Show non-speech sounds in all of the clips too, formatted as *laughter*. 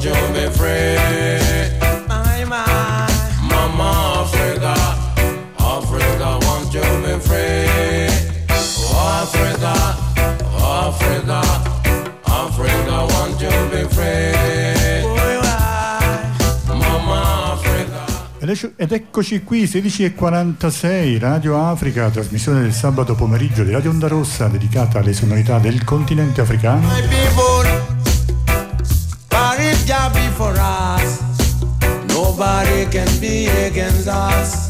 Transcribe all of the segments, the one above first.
want to be free. My, my. Mama Africa, Africa want to be free. Oh, Africa, Africa, Africa want to be free. Mama Africa. Ed ec- Ed eccoci qui, 16.46, Radio Africa, trasmissione del sabato pomeriggio di Radio Onda Rossa dedicata alle sonorità del continente africano. My people, for us, nobody can be against us.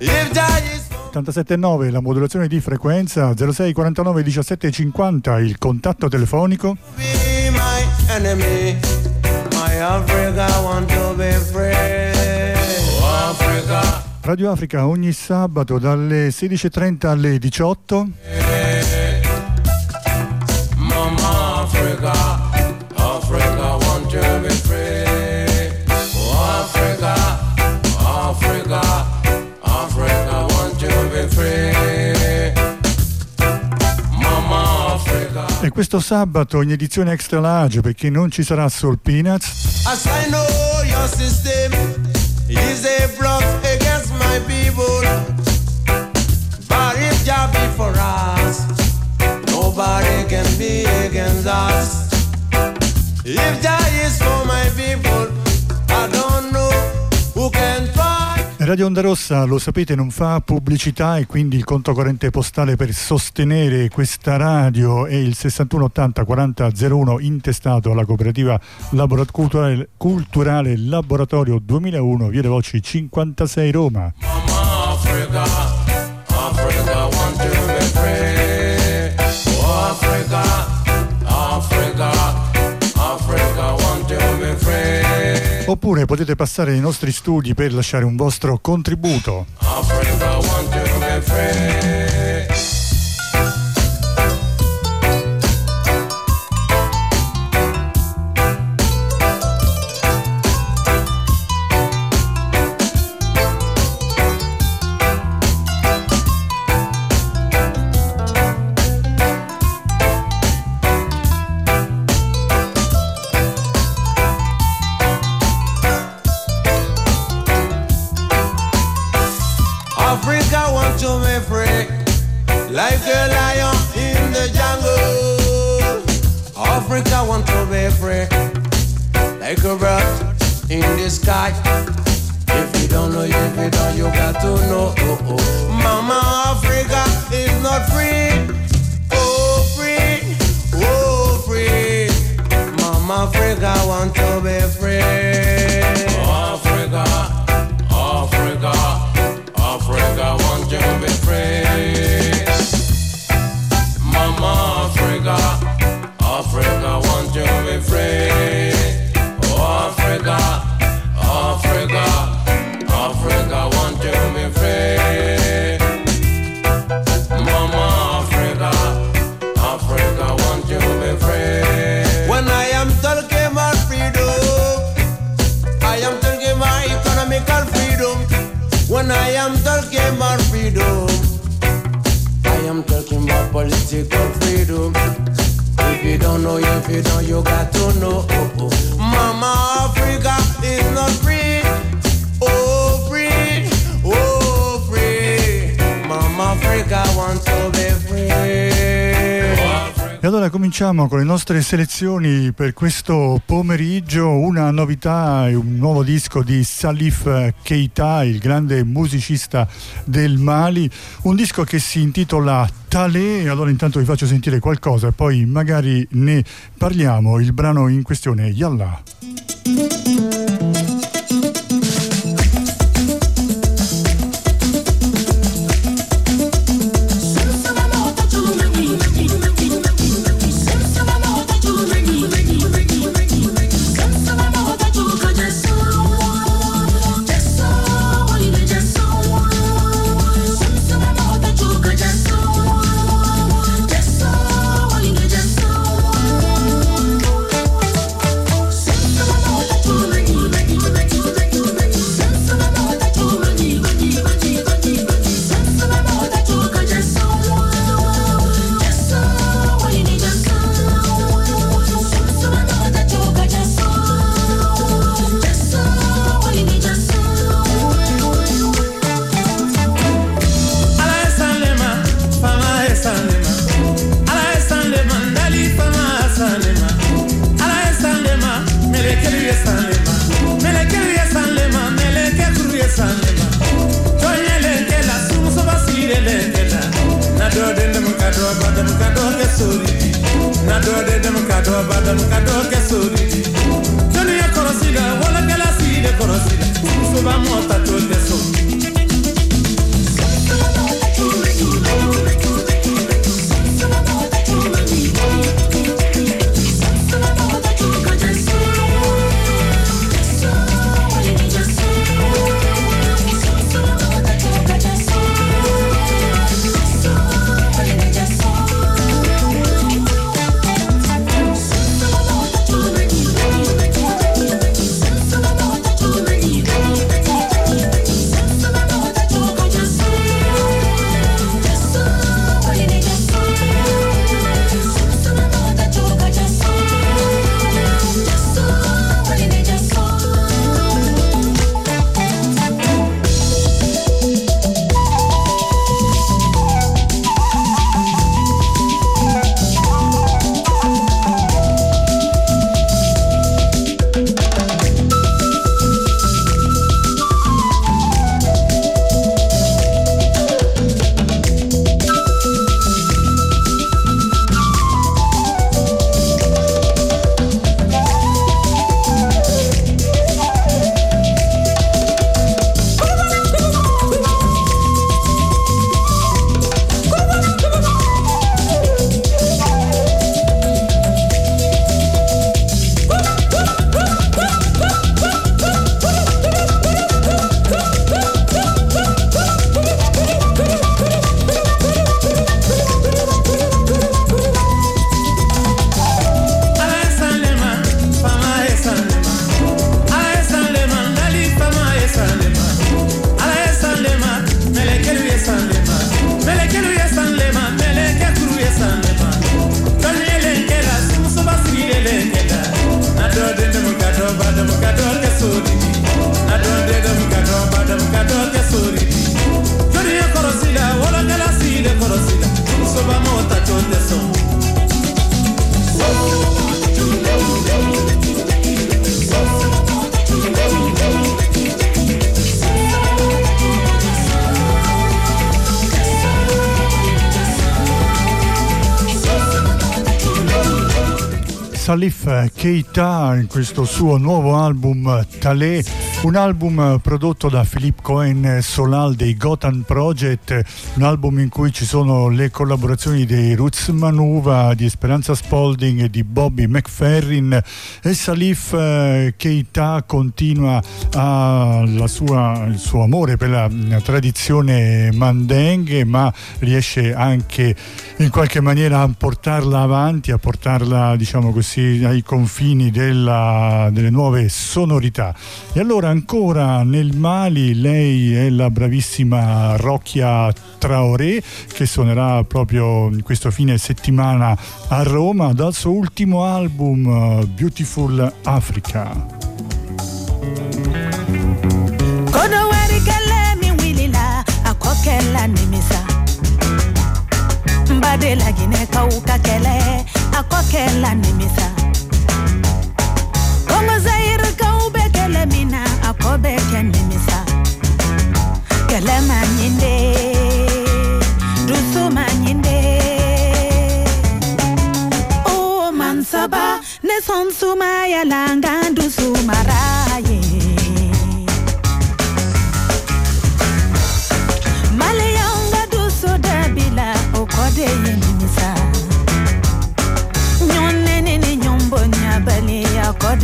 If Jah is for 87.9 la modulazione di frequenza 06 49 17 50 il contatto telefonico. Enemy, Africa. Oh, Africa, Radio Africa ogni sabato dalle 16.30 alle 18 Mama questo sabato in edizione extra large perché non ci sarà Soul Peanuts As I know your system is a block against my people. But if Jah be us, nobody can be against us. If Jah is for my people, Radio Onda Rossa, lo sapete, non fa pubblicità e quindi il conto corrente postale per sostenere questa radio è il 6180 4001 intestato alla cooperativa Laborat- culturale, culturale Laboratorio 2001, Via dei Voci 56 Roma. Africa, Africa want to be free. Oh Africa, Africa Oppure potete passare nei nostri studi per lasciare un vostro contributo. Africa want to be free, like a bird in the sky. If you don't know, if you don't, you got to know. Oh, oh. Mama Africa is not free. Oh, free, oh, free. Mama Africa want to be free. Don't know, you you got to know. Mama Africa is not free. Oh, free. Oh, free. Mama Africa wants to be free. Allora cominciamo con le nostre selezioni per questo pomeriggio, una novità e un nuovo disco di Salif Keita, il grande musicista del Mali, un disco che si intitola Tale, allora intanto vi faccio sentire qualcosa e poi magari ne parliamo, il brano in questione Yallah. Questo suo nuovo album Talé, un album prodotto da Philippe Cohen Solal dei Gotham Project, un album in cui ci sono le collaborazioni dei Roots Manuva, di Esperanza Spalding e di Bobby McFerrin. E Salif eh, Keita continua sua, il suo amore per la tradizione mandenghe ma riesce anche in qualche maniera a portarla avanti, a portarla diciamo così ai confini della, delle nuove sonorità. E allora ancora nel Mali lei è la bravissima Rocchia Traoré che suonerà proprio questo fine settimana a Roma dal suo ultimo album Beautiful Africa. Mbade lagine kauka kɛlɛ a kɔ kɛla nimisa. Kongo zayir kaw bɛ kɛlɛ a kɔ bɛ kɛ nimisa kɛlɛ ma ɲinde dusu ma ɲinde o oh, mansaba ne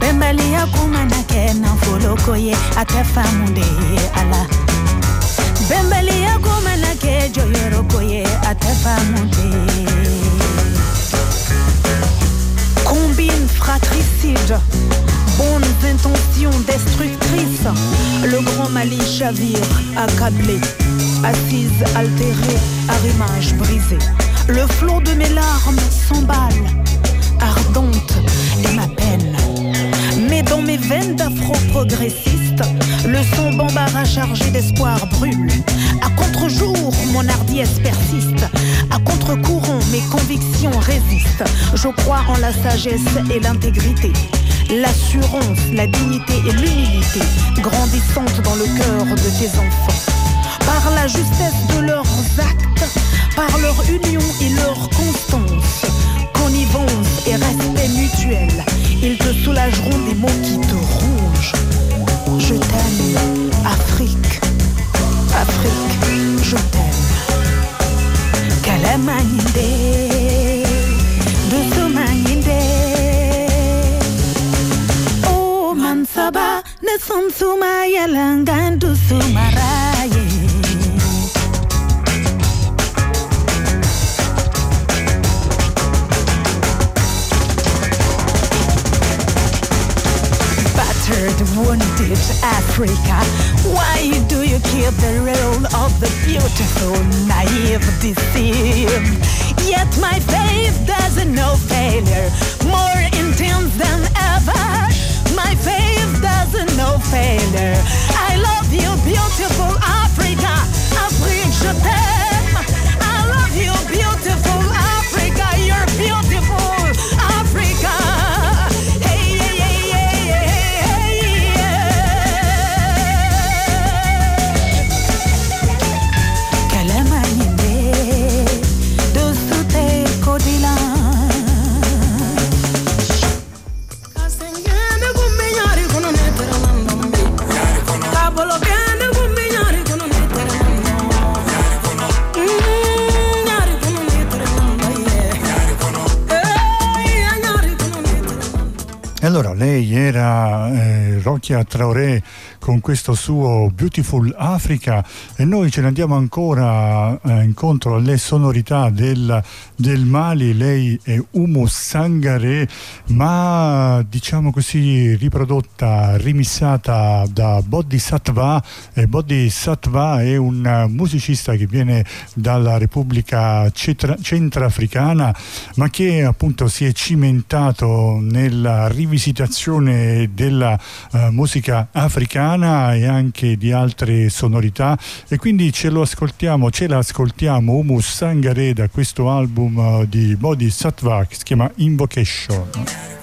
bɛnbaliya kuma na kɛ nafoloko a tɛ faamu de bɛnbaliya ye a tɛ faamu de combine fratricide bonnes intentions destructrices. Le grand Mali chavire, accablé, assise altérée, arrimage brisé. Le flot de mes larmes s'emballe, ardente et ma peine. Dans mes veines d'afro-progressiste, le son bambara chargé d'espoir brûle. À contre-jour, mon hardiesse persiste. À contre-courant, mes convictions résistent. Je crois en la sagesse et l'intégrité. L'assurance, la dignité et l'humilité grandissantes dans le cœur de tes enfants. Par la justesse de leurs actes, par leur union et leur constance, connivence et respect mutuel, ils te soulageront des mots qui te rongent. Je t'aime, Afrique, Afrique, je t'aime. Kalamanyinde, Dusumanyinde. Oh, Mansaba, Nesumsuma Yalangandu Sumaraye. battered, wounded Africa. Why do you keep the role of the beautiful, naive, deceived? Yet my faith doesn't know failure, more intense than ever. My faith doesn't know failure. I love you, beautiful Africa. Afrique, je t'aime. Allora lei era eh, Rokia Traoré con questo suo Beautiful Africa. E noi ce ne andiamo ancora eh, incontro alle sonorità del, del Mali, lei è Umu Sangare ma diciamo così riprodotta, rimissata da Bodhisattva. E Bodhisattva è un musicista che viene dalla Repubblica Cetra- Centrafricana ma che appunto si è cimentato nella rivisitazione della eh, musica africana e anche di altre sonorità e quindi ce lo ascoltiamo, ce l'ascoltiamo Umu Sangare da questo album eh, di Bodhisattva che si chiama Invocation.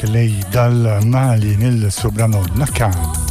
anche lei dal Mali nel suo brano Nakam.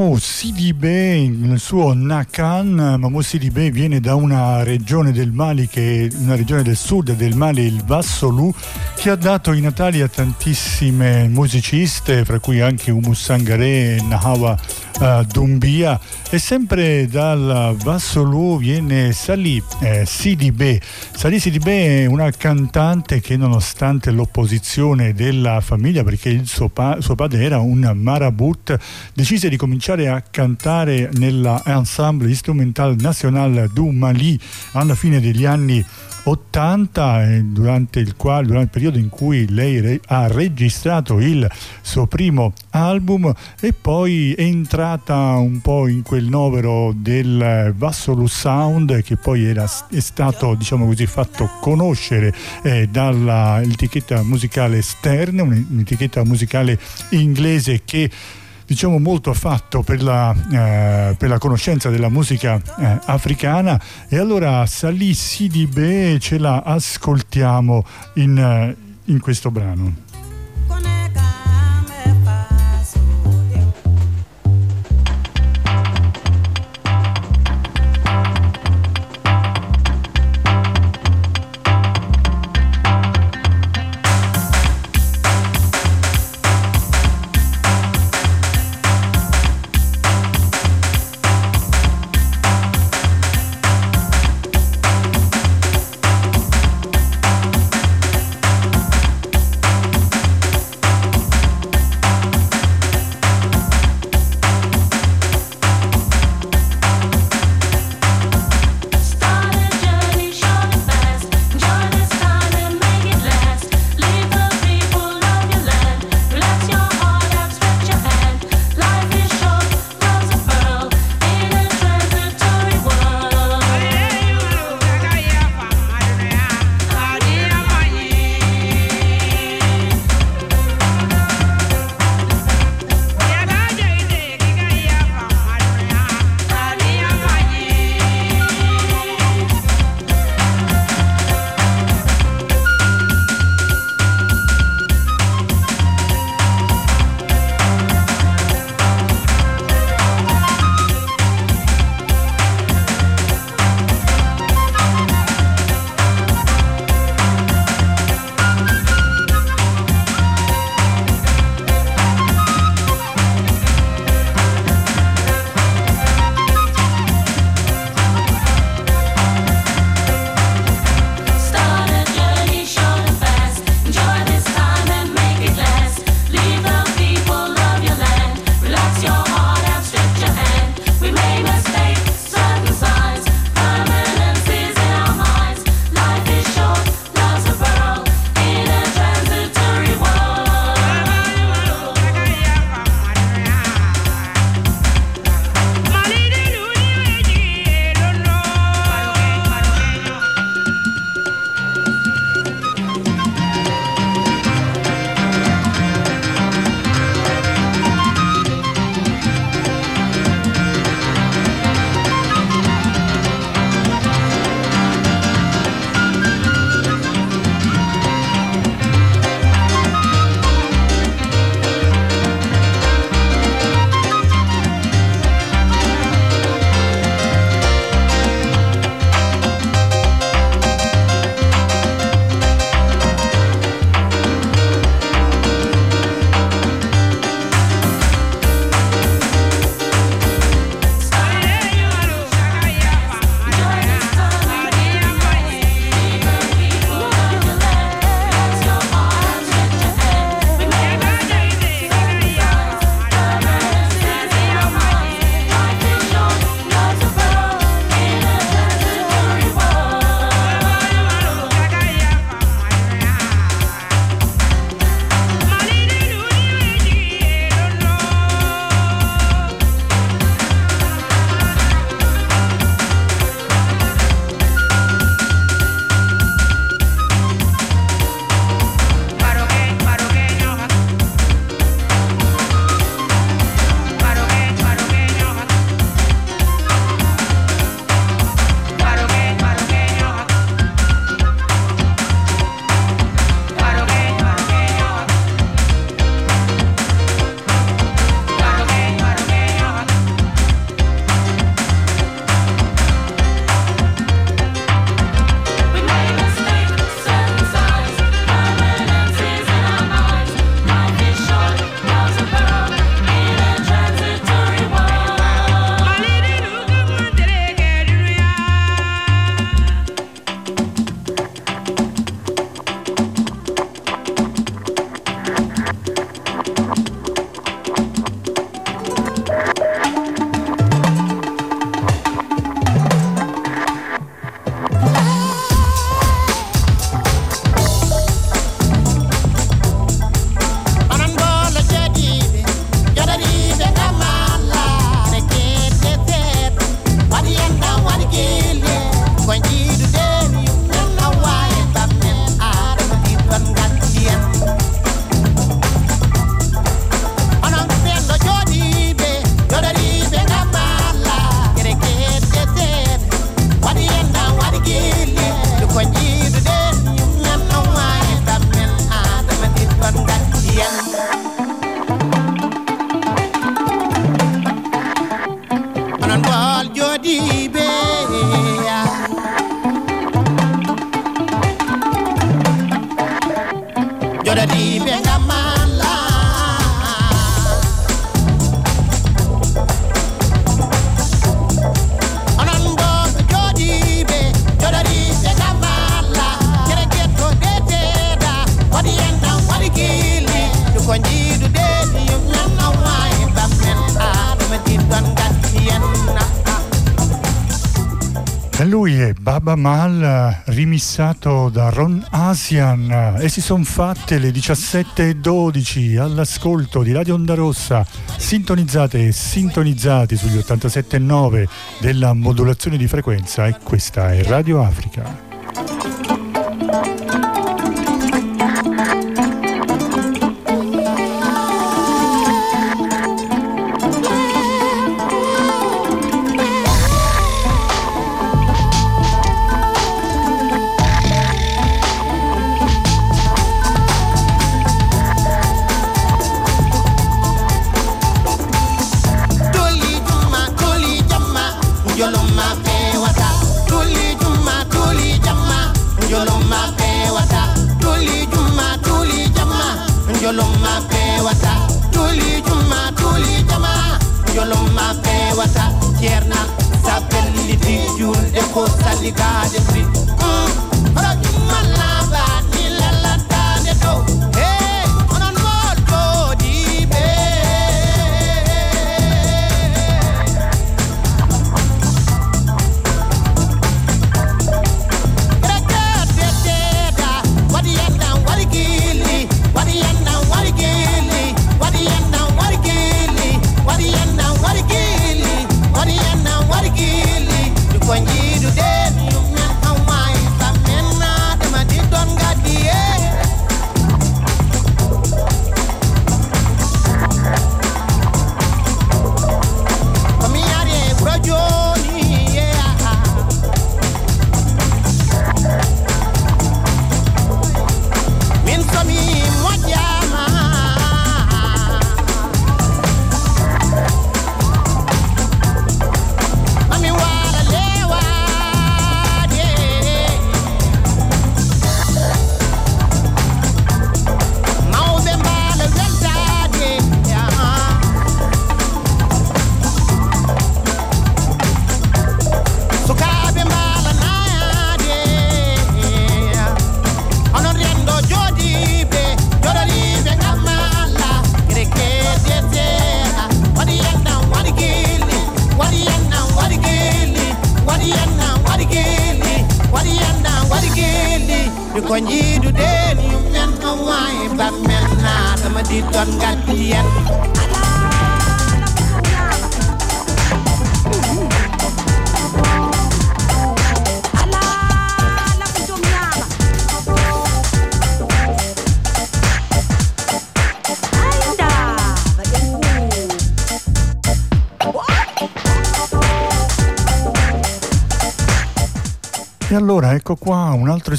Mamou Sidibé, nel suo Nakan, Mamou Sidibé viene da una regione del Mali, che, una regione del sud del Mali, il Bassolu, che ha dato i natali a tantissime musiciste, fra cui anche Umu Sangare e Nahawa uh, Dumbia. E sempre dal Bassolu viene Salib eh, Sidibé, Salisi Di Beh è una cantante che nonostante l'opposizione della famiglia, perché suo, pa- suo, padre era un marabout, decise di cominciare a cantare nell'ensemble instrumental national du Mali alla fine degli anni 80 durante il, quale, durante il periodo in cui lei re, ha registrato il suo primo album e poi è entrata un po' in quel novero del Vassolus Sound che poi era, è stato diciamo così fatto conoscere eh, dall'etichetta musicale esterna un'etichetta musicale inglese che diciamo molto fatto per la, eh, per la conoscenza della musica eh, africana e allora Salì Sidibe ce la ascoltiamo in, eh, in questo brano. Baba Mal rimissato da Ron Asian e si sono fatte le 17.12 all'ascolto di Radio Onda Rossa sintonizzate e sintonizzati sugli 87.9 della modulazione di frequenza e questa è Radio Africa.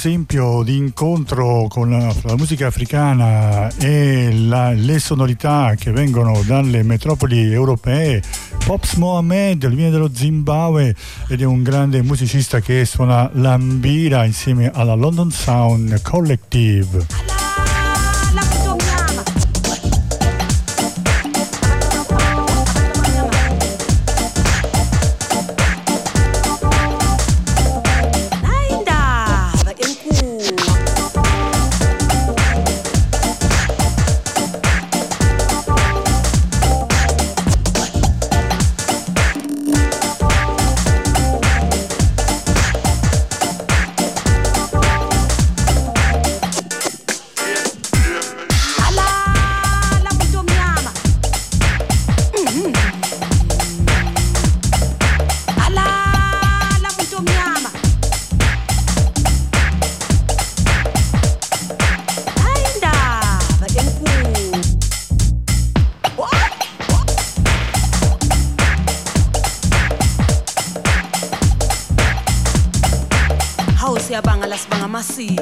Esempio di incontro con la, musica africana e la, le sonorità che vengono dalle metropoli europee. Pops Mohamed, viene dello Zimbabwe ed è un grande musicista che suona l'ambira insieme alla London Sound Collective. a las van a.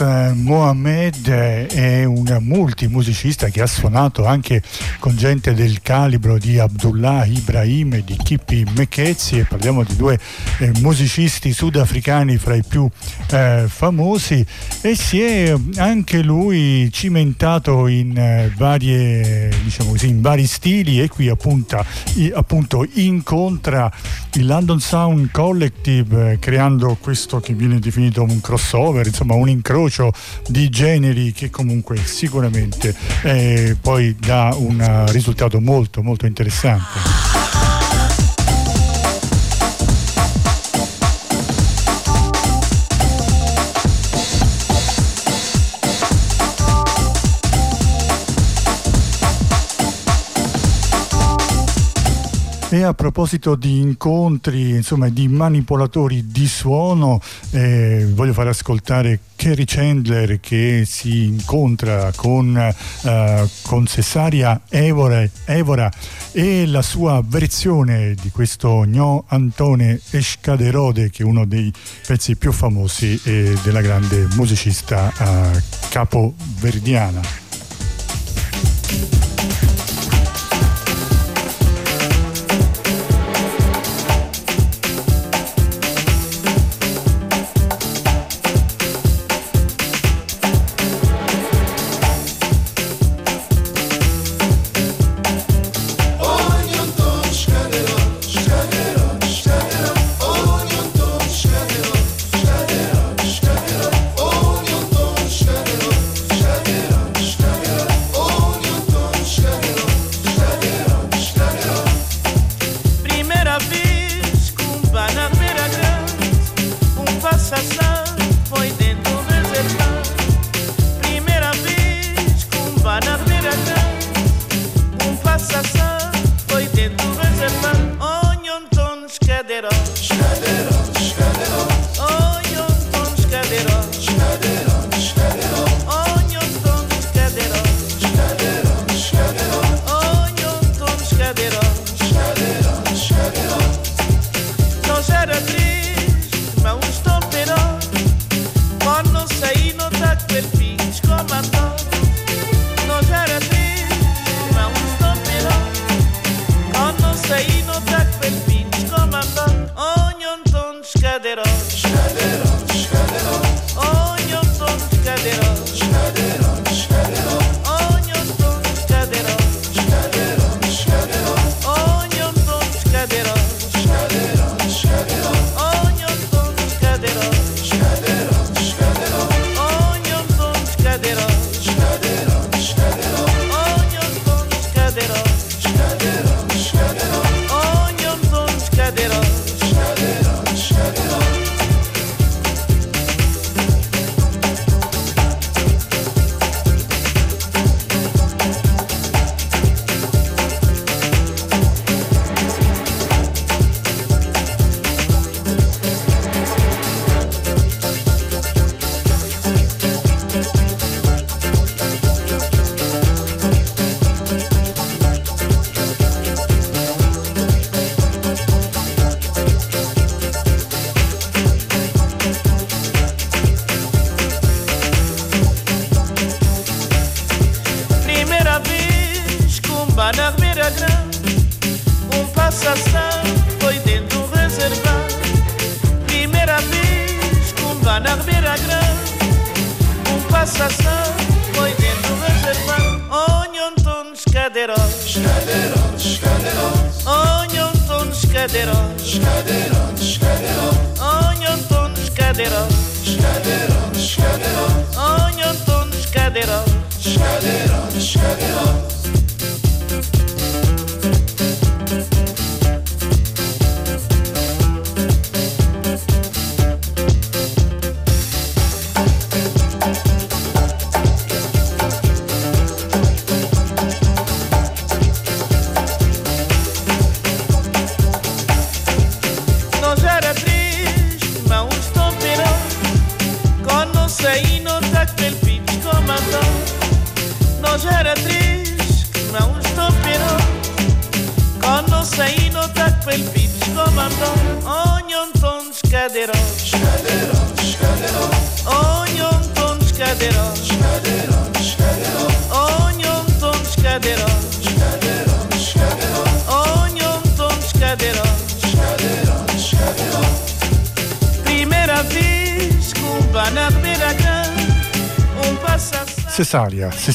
Mohamed è un multimusicista che ha suonato anche con gente del calibro di Abdullah Ibrahim e di Kippi Mekezi e parliamo di due eh, musicisti sudafricani fra i più eh, famosi e si è anche lui cimentato in, eh, varie, diciamo così, in vari stili e qui appunto, appunto incontra il London Sound Collective eh, creando questo che viene definito un crossover, insomma un incrocio di generi che comunque sicuramente eh, poi dà un risultato molto molto interessante. A proposito di incontri, insomma, di manipolatori di suono, eh, voglio far ascoltare Kerry Chandler che si incontra con, eh, con Cessaria Evora, Evora, e la sua versione di questo Gno Antone Escaderode che è uno dei pezzi più famosi eh, della grande musicista eh, capoverdiana.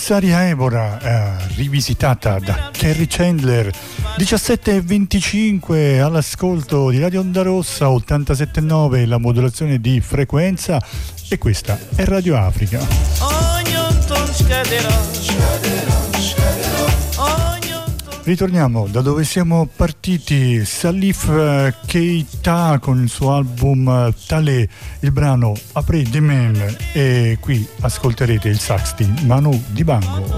Cesaria Evora, eh, rivisitata da Kerry Chandler, 17.25 all'ascolto di Radio Onda Rossa, 87.9 la modulazione di frequenza. E questa è Radio Africa. Ritorniamo da dove siamo partiti, Salif eh, Keita con il suo album eh, Tale, il brano Après Demain e qui ascolterete il sax di Manu Dibango.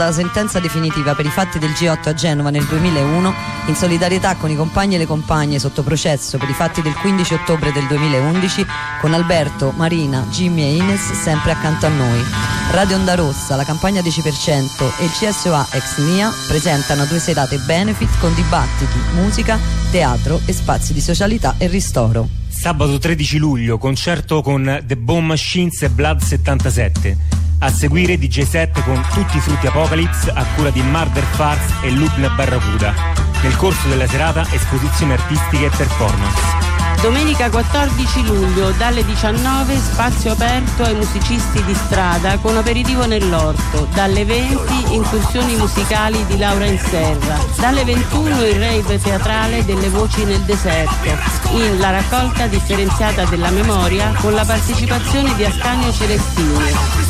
Dalla sentenza definitiva per i fatti del G8 a Genova nel 2001, in solidarietà con i compagni e le compagne sotto processo per i fatti del 15 ottobre del 2011, con Alberto, Marina, Jimmy e Ines sempre accanto a noi. Radio Onda Rossa, la campagna 10% e il CSOA Ex Mia presentano due serate benefit con dibattiti, musica, teatro e spazi di socialità e ristoro. Sabato 13 luglio, concerto con The Bomb Machines e Blood 77. A seguire DJ set con Tutti i frutti Apocalypse a cura di Murder Farce e Lubna Barracuda. Nel corso della serata esposizioni artistiche e performance. Domenica 14 luglio dalle 19 spazio aperto ai musicisti di strada con aperitivo nell'orto, dalle 20 incursioni musicali di Laura in Serra, dalle 21 il rave teatrale delle voci nel deserto, in La raccolta differenziata della memoria con la partecipazione di Ascanio Celestini.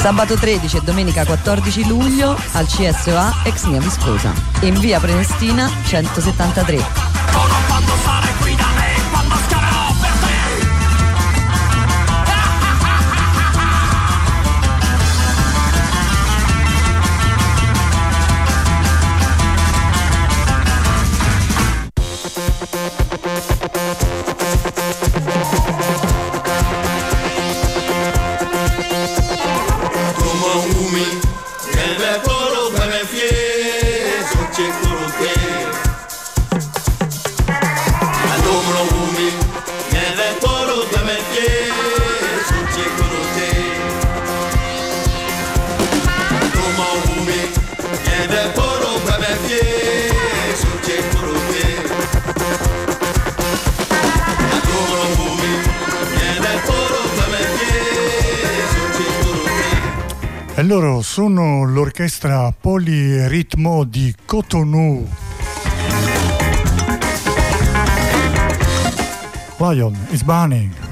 Sabato 13 e domenica 14 luglio al CSOA Ex Mia Viscosa. In via Prenestina 173. Sono l'orchestra Poliritmo di Cotonou. Lion is burning.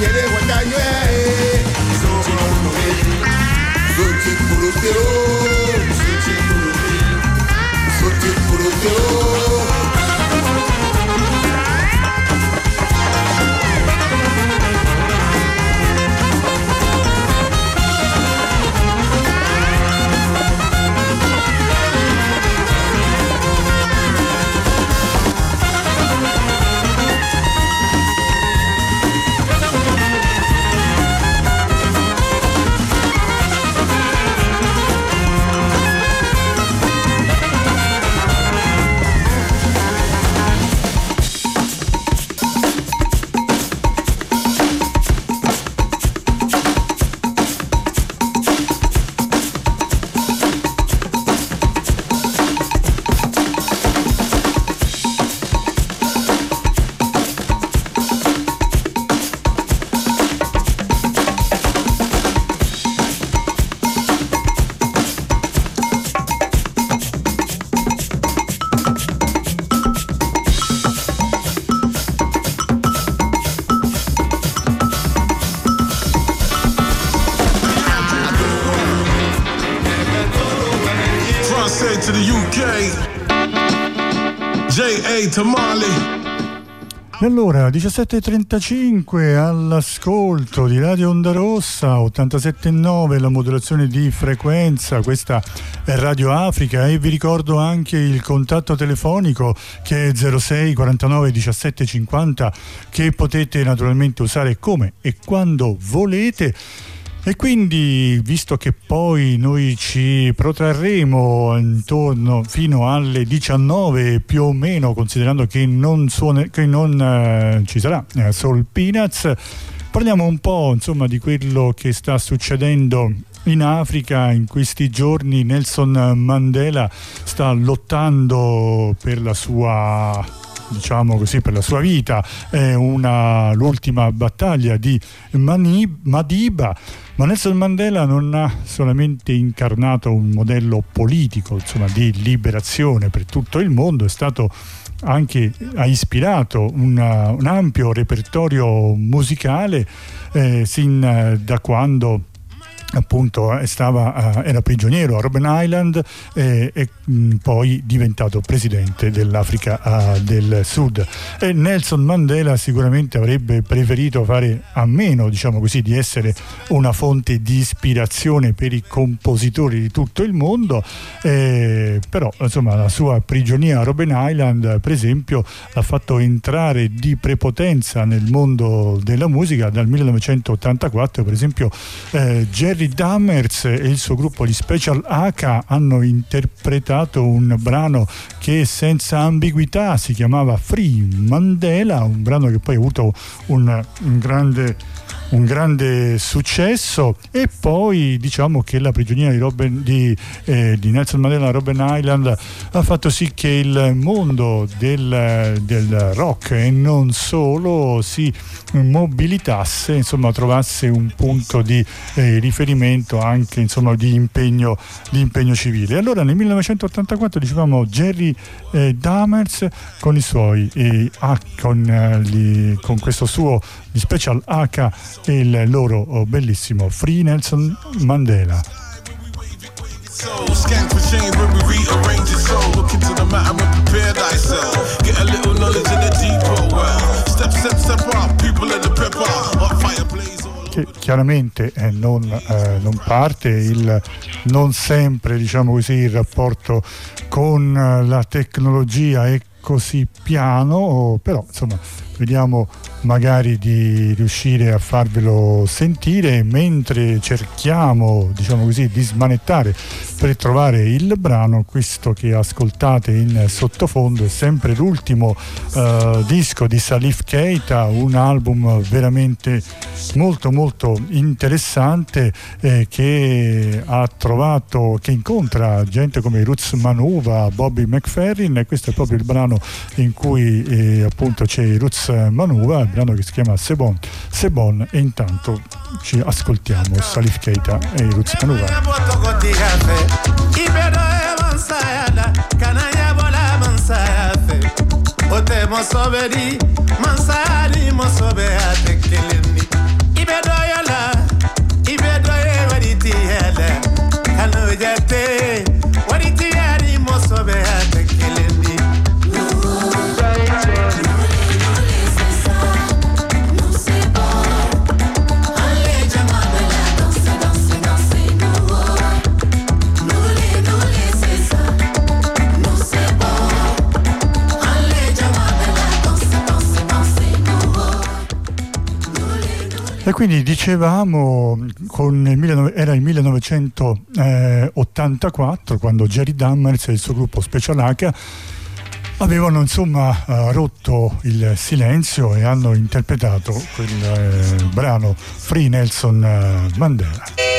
nyere wata nyue. E allora, 17.35 all'ascolto di Radio Onda Rossa, 87.9 la modulazione di frequenza, questa è Radio Africa e vi ricordo anche il contatto telefonico che è 06 49 17 50 che potete naturalmente usare come e quando volete. E quindi, visto che poi noi ci protrarremo intorno fino alle 19 più o meno, considerando che non, suone- che non eh, ci sarà eh, Soul Peanuts, parliamo un po' insomma di quello che sta succedendo in Africa in questi giorni. Nelson Mandela sta lottando per la sua diciamo così per la sua vita. È una, l'ultima battaglia di Mani- Madiba ma Nelson Mandela non ha solamente incarnato un modello politico insomma, di liberazione per tutto il mondo è stato anche ha ispirato una- un ampio repertorio musicale eh, sin eh, da quando appunto eh, stava, eh, era prigioniero a Robben Island eh, e mh, poi diventato presidente dell'Africa del Sud. E Nelson Mandela sicuramente avrebbe preferito fare a meno diciamo così di essere una fonte di ispirazione per i compositori di tutto il mondo eh, però insomma la sua prigionia a Robben Island per esempio l'ha fatto entrare di prepotenza nel mondo della musica dal 1984 per esempio eh, Jerry Dammers e il suo gruppo di Special H hanno interpretato un brano che senza ambiguità si chiamava Free Mandela, un brano che poi ha avuto un, un grande un grande successo e poi diciamo che la prigionia di, Robben, di, eh, di Nelson Mandela a Robben Island ha fatto sì che il mondo del, del rock e non solo si mobilitasse, insomma trovasse un punto di eh, riferimento anche insomma di impegno, di impegno civile. Allora nel 1984 dicevamo Jerry eh, Damers con i suoi eh, ah, con, eh, gli- con questo suo Special H il loro oh, bellissimo Free Nelson Mandela. che chiaramente eh, non, eh, non parte il, non sempre diciamo così, il rapporto con la tecnologia è così piano, però insomma vediamo magari di riuscire a farvelo sentire mentre cerchiamo diciamo così di smanettare per trovare il brano questo che ascoltate in sottofondo. È sempre l'ultimo eh, disco di Salif Keita un album veramente molto molto interessante eh, che ha trovato che incontra gente come Roots Manuva Bobby McFerrin. E questo è proprio il brano in cui eh, appunto c'è Roots Manuva il brano che si chiama Sebon Sebon e intanto ci ascoltiamo Salif Keita e Roots Manuva. Ote mosobedi mansari mosobe ate keleni E quindi dicevamo, il 19 era il 1984 quando Jerry Dammers e il suo gruppo Special H avevano insomma eh, rotto il silenzio e hanno interpretato quel eh, brano Free Nelson eh, Mandela.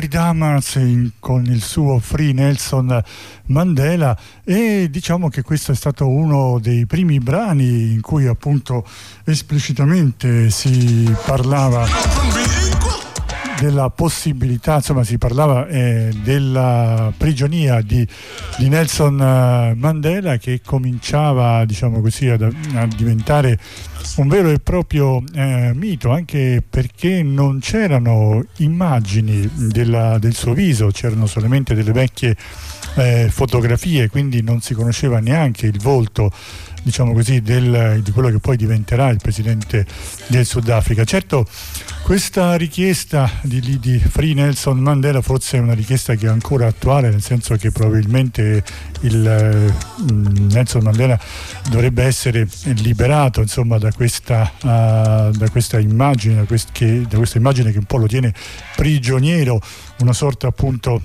Dammers in- con il suo Free Nelson Mandela. E diciamo che questo è stato uno dei primi brani in cui appunto esplicitamente si parlava della possibilità, insomma si parlava eh, della prigionia di, di Nelson eh, Mandela che cominciava diciamo così ad- a diventare un vero e proprio eh, mito anche perché non c'erano immagini della- del suo viso, c'erano solamente delle vecchie eh, fotografie, quindi non si conosceva neanche il volto diciamo così, del- di quello che poi diventerà il presidente del Sudafrica. Certo, questa richiesta di, di- Free Nelson Mandela forse è una richiesta che è ancora attuale, nel senso che probabilmente il, eh, Nelson Mandela dovrebbe essere liberato insomma, da, questa, ah, da questa immagine, da, quest- che, da questa immagine che un po' lo tiene prigioniero, una sorta appunto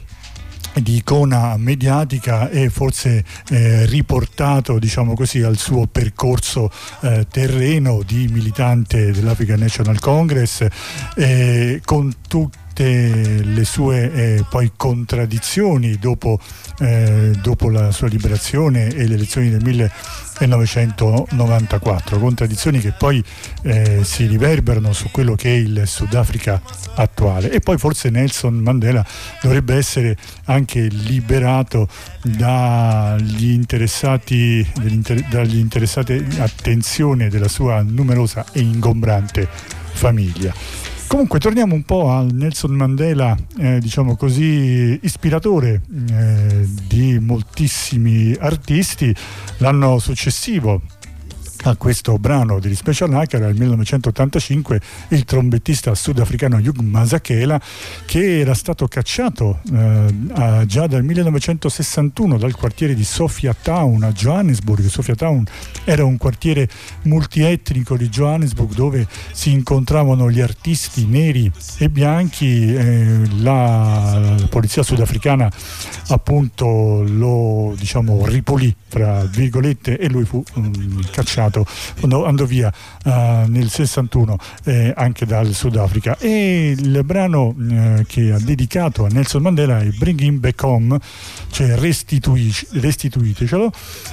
di icona mediatica e forse eh, riportato diciamo così al suo percorso eh, terreno di militante dell'African National Congress eh, con tutte le sue eh, poi contraddizioni dopo, eh, dopo la sua liberazione e le elezioni del 1994 contraddizioni che poi eh, si riverberano su quello che è il Sudafrica attuale. E poi forse Nelson Mandela dovrebbe essere anche liberato dagli interessati dagli interessate attenzione della sua numerosa e ingombrante famiglia Comunque torniamo un po' al Nelson Mandela, eh, diciamo così, ispiratore eh, di moltissimi artisti. L'anno successivo a questo brano degli Special Hacker nel 1985 il trombettista sudafricano Hugh Masakela che era stato cacciato eh, già dal 1961 dal quartiere di Sophia Town a Johannesburg. Sophia Town era un quartiere multietnico di Johannesburg dove si incontravano gli artisti neri e bianchi eh, la, la polizia sudafricana appunto lo diciamo ripulì fra virgolette e lui fu mm, cacciato quando andò via eh, nel 61 eh, anche dal Sudafrica. E il brano eh, che ha dedicato a Nelson Mandela è Bring Him Back Home cioè restituitecelo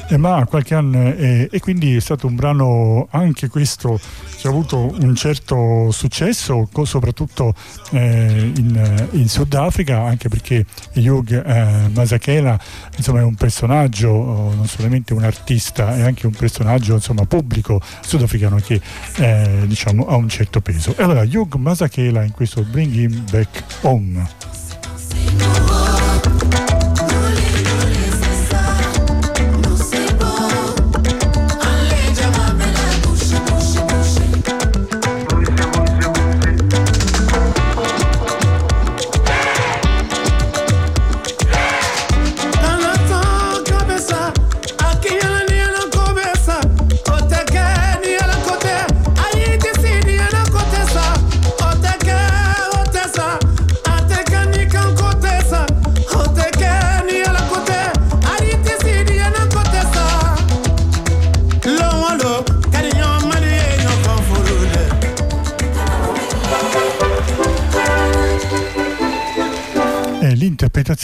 eh, ma qualche anno eh, e quindi è stato un brano anche questo ha avuto un certo successo soprattutto eh, in, in Sudafrica anche perché Hugh eh, Masakela insomma è un personaggio oh, non solamente un artista è anche un personaggio insomma pubblico sudafricano che eh, diciamo ha un certo peso. E allora Hugh Masakela in questo Bring Him Back Home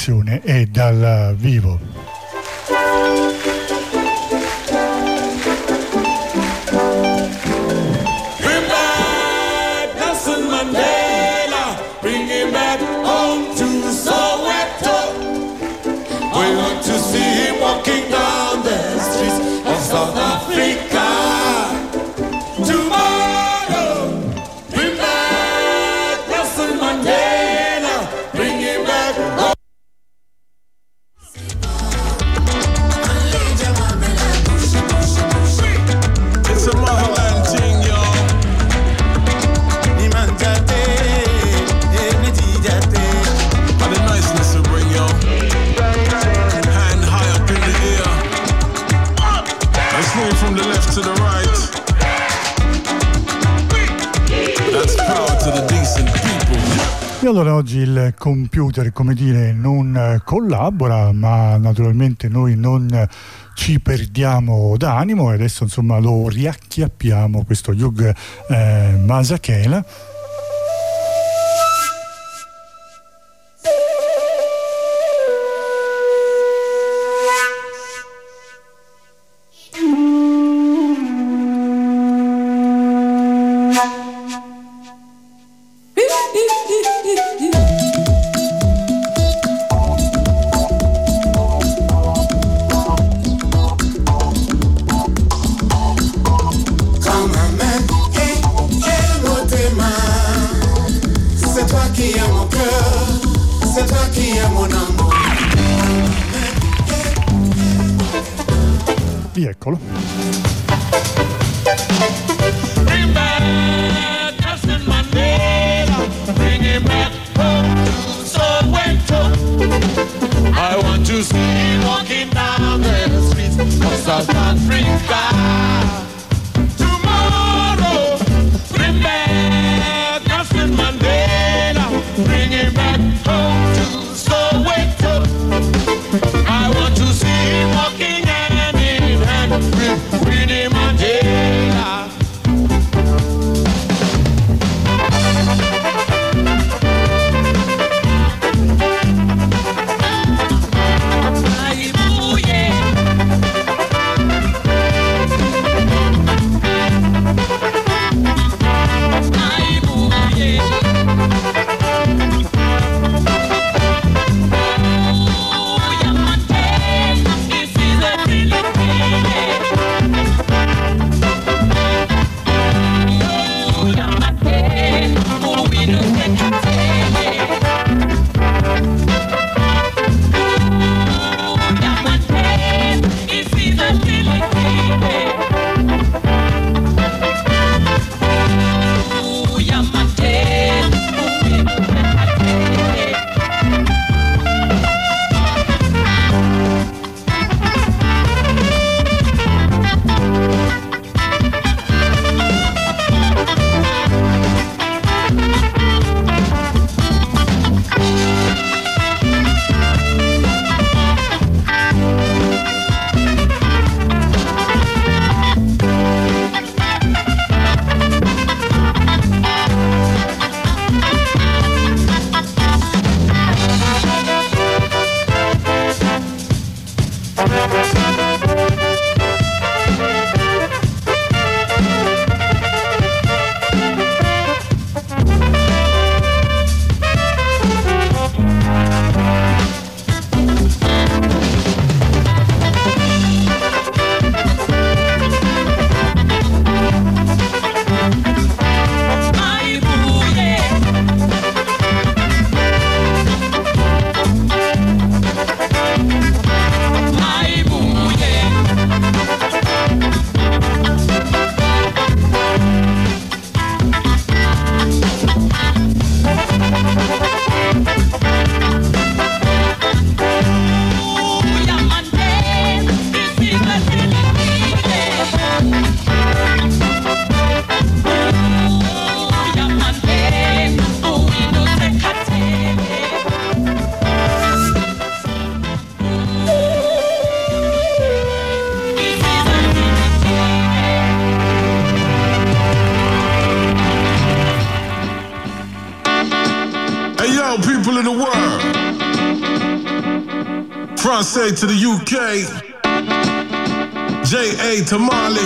l'interpretazione è dal vivo naturalmente noi non ci perdiamo d'animo e adesso insomma lo riacchiappiamo questo Hugh eh, Masakela tamale.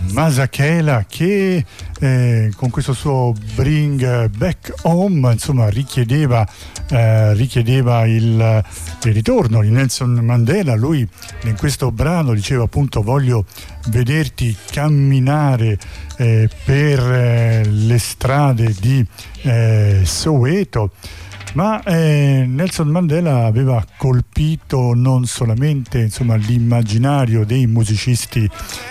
Yoga Masakela che eh, con questo suo Bring Back Home insomma richiedeva, eh, richiedeva il, il ritorno di Nelson Mandela. Lui in questo brano diceva appunto voglio vederti camminare eh, per eh, le strade di eh, Soweto. Ma eh, Nelson Mandela aveva colpito non solamente insomma, l'immaginario dei musicisti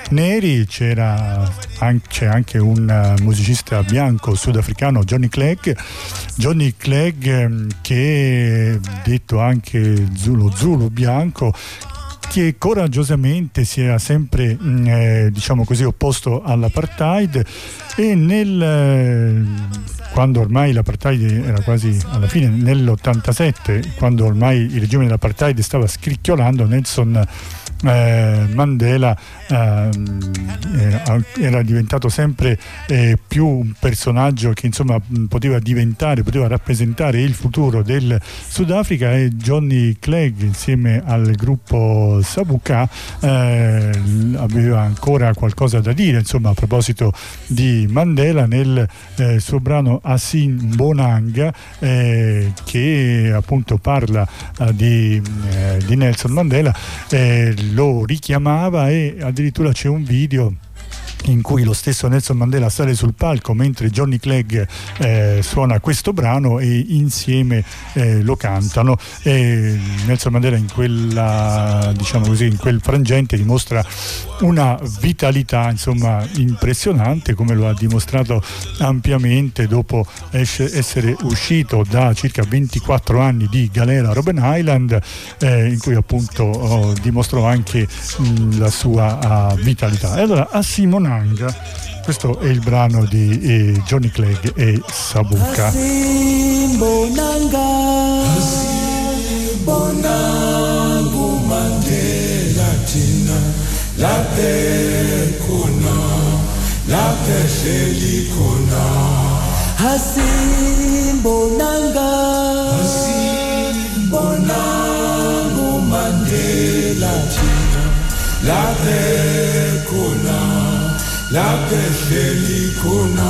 neri, c'era an- c'è anche un eh, musicista bianco sudafricano, Johnny Clegg, Johnny Clegg ehm, che detto anche Zulu Zulu bianco che coraggiosamente si era sempre mh, eh, diciamo così opposto all'apartheid e nel eh, quando ormai l'apartheid era quasi alla fine nell'87 quando ormai il regime dell'apartheid stava scricchiolando Nelson eh, Mandela ehm, eh, era diventato sempre eh, più un personaggio che insomma poteva diventare, poteva rappresentare il futuro del Sudafrica e Johnny Clegg insieme al gruppo Sabuka eh, aveva ancora qualcosa da dire insomma a proposito di Mandela nel eh, suo brano Asin Bonanga eh, che appunto parla di, di Nelson Mandela lo richiamava e addirittura c'è un video in cui lo stesso Nelson Mandela sale sul palco mentre Johnny Clegg eh, suona questo brano e insieme eh, lo cantano. E Nelson Mandela in quella diciamo così in quel frangente dimostra una vitalità insomma impressionante come lo ha dimostrato ampiamente dopo essere uscito da circa 24 anni di galera Robben Island eh, in cui appunto oh, dimostrò anche mh, la sua ah, vitalità. E allora a Simonanga questo è il brano di eh, Johnny Clegg e Sabuka. Simbonanga Bonangu Mandela Tina Lape Kona Lape Sheli Kona Hasimbonanga Hasimbonangu Mandela Tina Lape Kona la creștenicuna.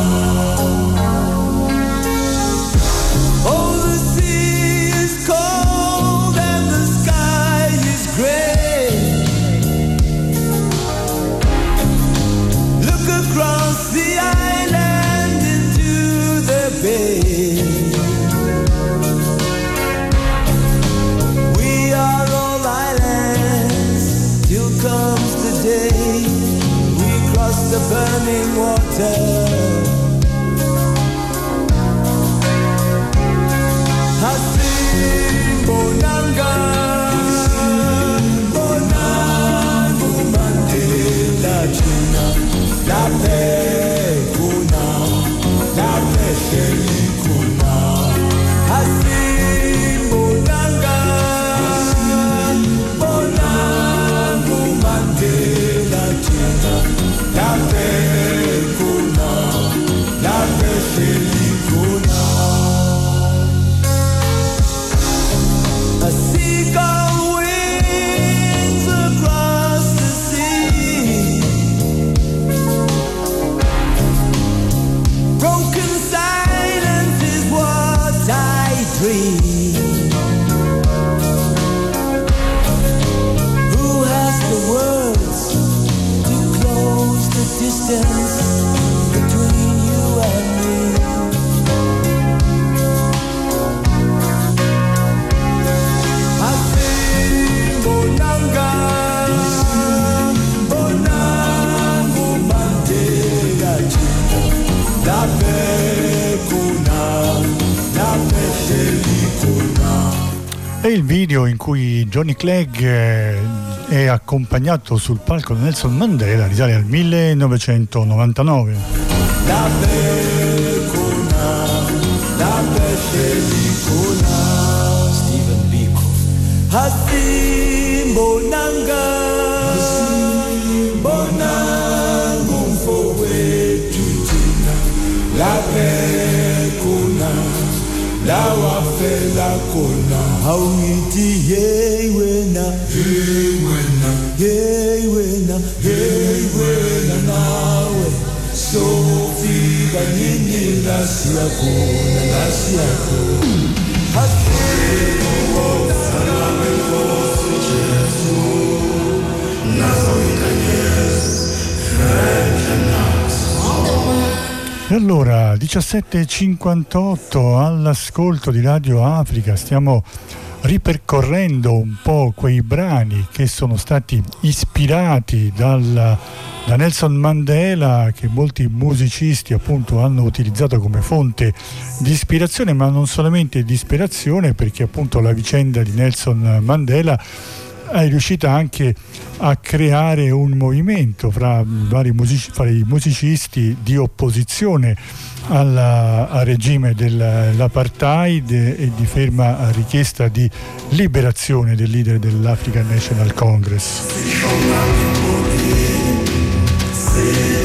Johnny Clegg eh, è accompagnato sul palco da Nelson Mandela risale al 1999. La Kuna, La Kuna. Stephen Biko. Bonanga, Bonangu mfowethu thina. La Kuna, la wafela khona. Awungithi hey wena, hey wena, hey wena, hey wena nawe. Sofika nini la siyakhona, la siyakhona. E allora 17.58 all'ascolto di Radio Africa stiamo ripercorrendo un po' quei brani che sono stati ispirati dal, da Nelson Mandela che molti musicisti appunto hanno utilizzato come fonte di ispirazione ma non solamente di ispirazione perché appunto la vicenda di Nelson Mandela è riuscita anche a creare un movimento fra, musici, fra i musicisti di opposizione alla, al regime dell'apartheid e di ferma richiesta di liberazione del leader dell'African National Congress. Sì.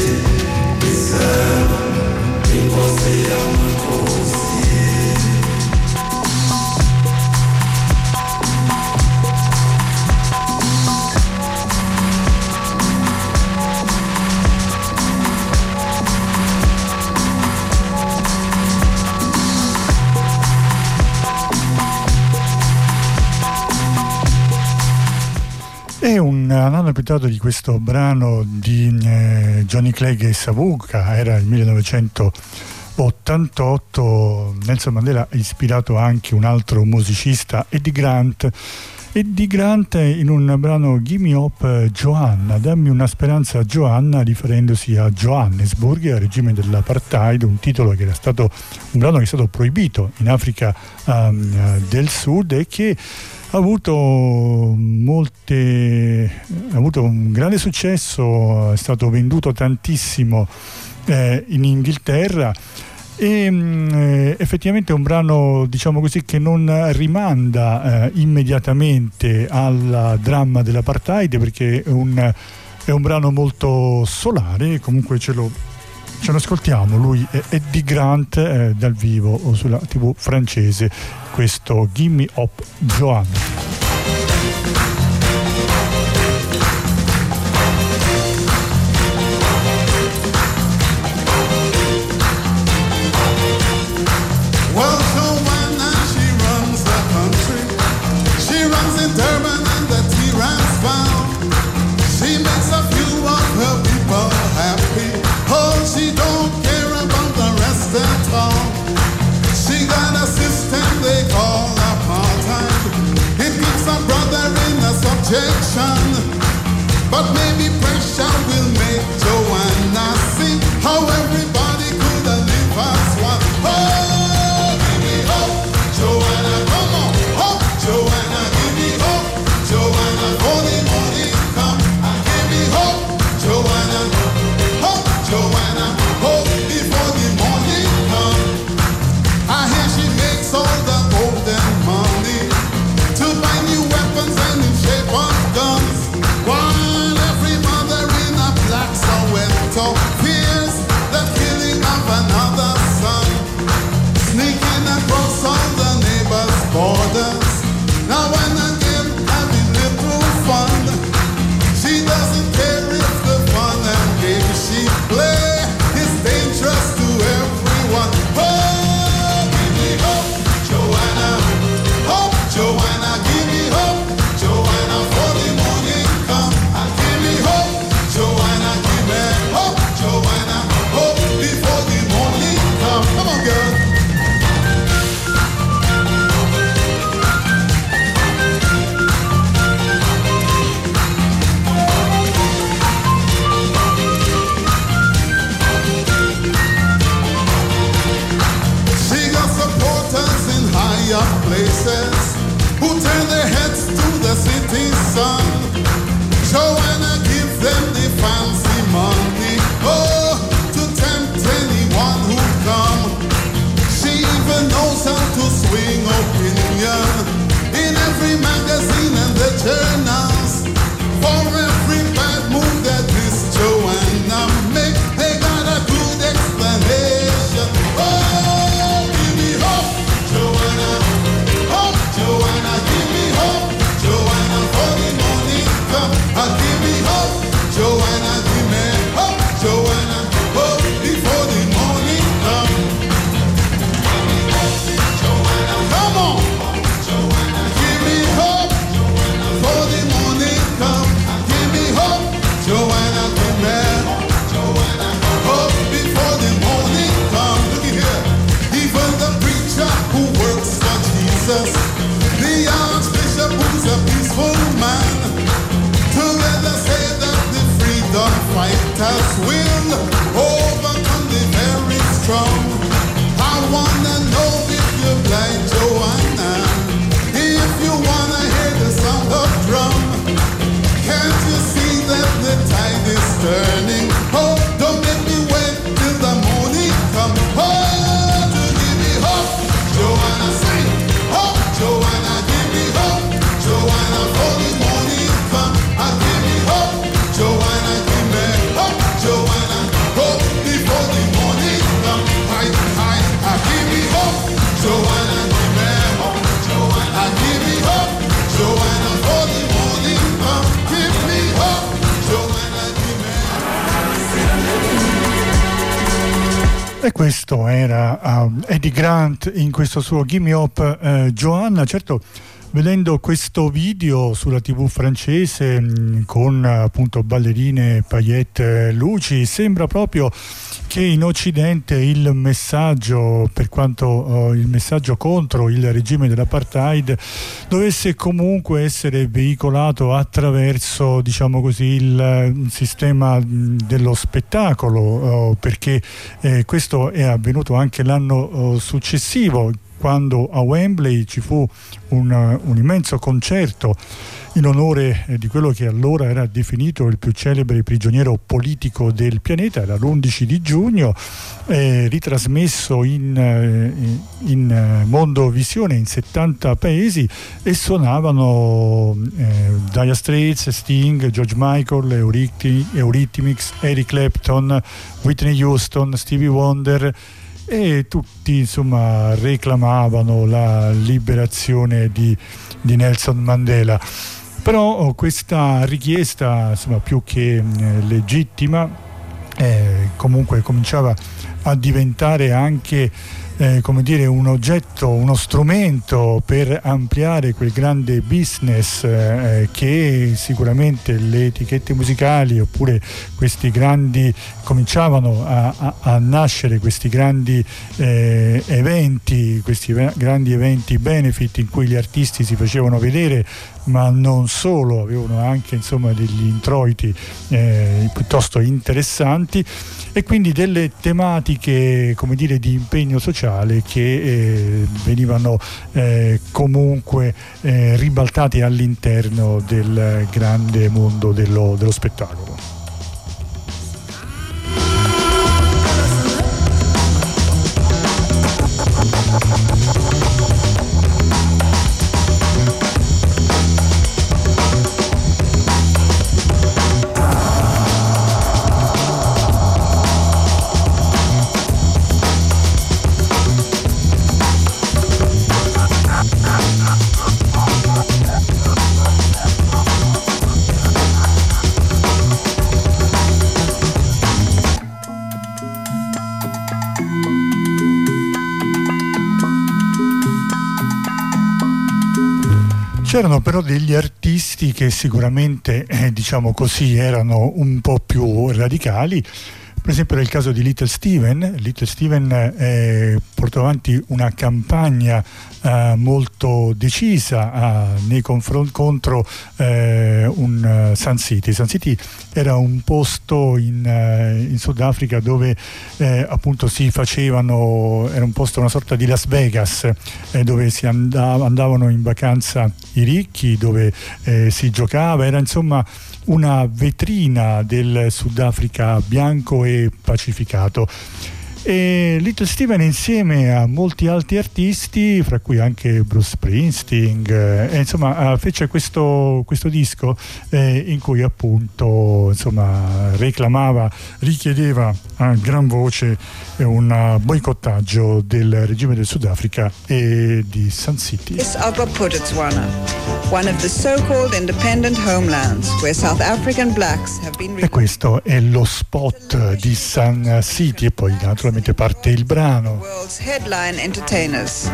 un anno più tardi di questo brano di eh, Johnny Clegg e Savuca, era il 1988, Nelson Mandela ha ispirato anche un altro musicista, Eddie Grant, Eddie Grant in un brano Gimme Up Joanna, dammi una speranza a Joanna riferendosi a Johannesburg, al regime dell'apartheid, un titolo che era stato un brano che è stato proibito in Africa um, del Sud e che ha avuto, molte, ha avuto un grande successo, è stato venduto tantissimo eh, in Inghilterra. E mh, effettivamente è un brano diciamo così, che non rimanda eh, immediatamente al dramma dell'apartheid perché è un, è un brano molto solare comunque ce lo ce lo ascoltiamo lui è Eddie Grant eh, dal vivo sulla tv francese questo Gimme Up Joanne turn her E questo era um, Eddie Grant in questo suo Gimme Up eh, Joanna. Certo, vedendo questo video sulla tv francese mh, con appunto ballerine, paillette, luci, sembra proprio che in Occidente il messaggio, per quanto eh, il messaggio contro il regime dell'apartheid, dovesse comunque essere veicolato attraverso, diciamo così, il eh, sistema mh, dello spettacolo, eh, perché eh, questo è avvenuto anche l'anno eh, successivo quando a Wembley ci fu un, un immenso concerto in onore eh, di quello che allora era definito il più celebre prigioniero politico del pianeta, era l'11 di giugno, eh, ritrasmesso in, eh, in eh, Mondovisione in 70 paesi e suonavano eh, Dire Straits, Sting, George Michael, Eurythmi- Eurythmics, Eric Clapton, Whitney Houston, Stevie Wonder e tutti insomma reclamavano la liberazione di, di Nelson Mandela. Però oh, questa richiesta insomma, più che mh, legittima eh, comunque cominciava a diventare anche eh, come dire, un oggetto, uno strumento per ampliare quel grande business eh, che sicuramente le etichette musicali oppure questi grandi cominciavano a, a, a nascere questi grandi eh, eventi, questi grandi eventi benefit in cui gli artisti si facevano vedere ma non solo, avevano anche insomma, degli introiti eh, piuttosto interessanti e quindi delle tematiche come dire, di impegno sociale che eh, venivano eh, comunque eh, ribaltate all'interno del grande mondo dello, dello spettacolo. C'erano però degli artisti che sicuramente, eh, diciamo così, erano un po' più radicali. Per esempio nel caso di Little Steven, Little Steven eh, portò avanti una campagna eh, molto decisa eh, confron- contro eh, un uh, Sun City. Sun City era un posto in, eh, in Sudafrica dove eh, appunto si facevano, era un posto, una sorta di Las Vegas, dove si andava, andavano in vacanza i ricchi, dove si giocava, era insomma una vetrina del Sudafrica bianco e pacificato. E Little Steven insieme a molti altri artisti, fra cui anche Bruce Springsteen, eh, insomma, fece questo, questo disco eh, in cui appunto insomma, reclamava, richiedeva a gran voce un boicottaggio del regime del Sudafrica e di Sun City. This upper Botswana, one of the so-called independent homelands where South African blacks have been E questo è lo spot di Sun City e poi naturalmente parte il brano. world's headline entertainers.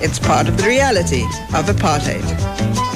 It's part of the reality of apartheid.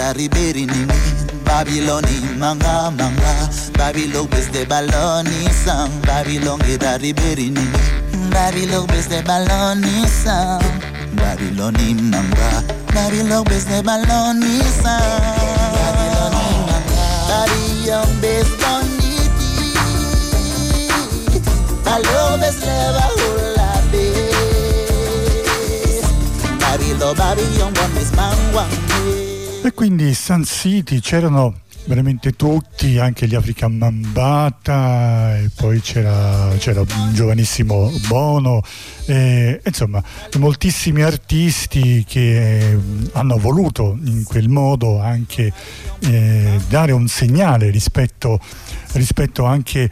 Babylon gira riberi nini Babyloni manga manga. Babylon beste baloni sang Babylon gira riberi nini Babylon beste baloni sang Babyloni manga. Babylon beste baloni sang Babylon boniti E quindi Sun City c'erano veramente tutti, anche gli African Mambata, e poi c'era, c'era un giovanissimo Bono, e, insomma moltissimi artisti che eh, hanno voluto in quel modo anche eh, dare un segnale rispetto, rispetto anche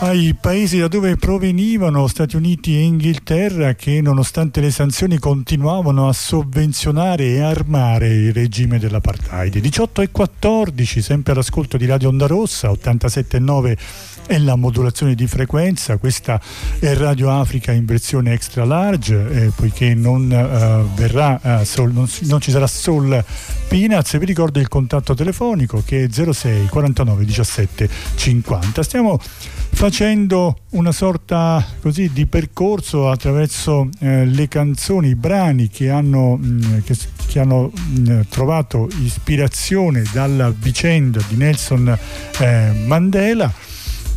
ai paesi da dove provenivano Stati Uniti e Inghilterra che nonostante le sanzioni continuavano a sovvenzionare e armare il regime dell'apartheid. 18 e 14, sempre all'ascolto di Radio Onda Rossa, 87,9 è la modulazione di frequenza, questa è Radio Africa in versione extra large, eh, poiché non, eh, verrà, eh, sol, non, non ci sarà Soul Peanuts, vi ricordo il contatto telefonico che è 06 49 17 50. Stiamo facendo una sorta così di percorso attraverso eh, le canzoni, i brani che hanno, mh, che, che hanno mh, trovato ispirazione dalla vicenda di Nelson eh, Mandela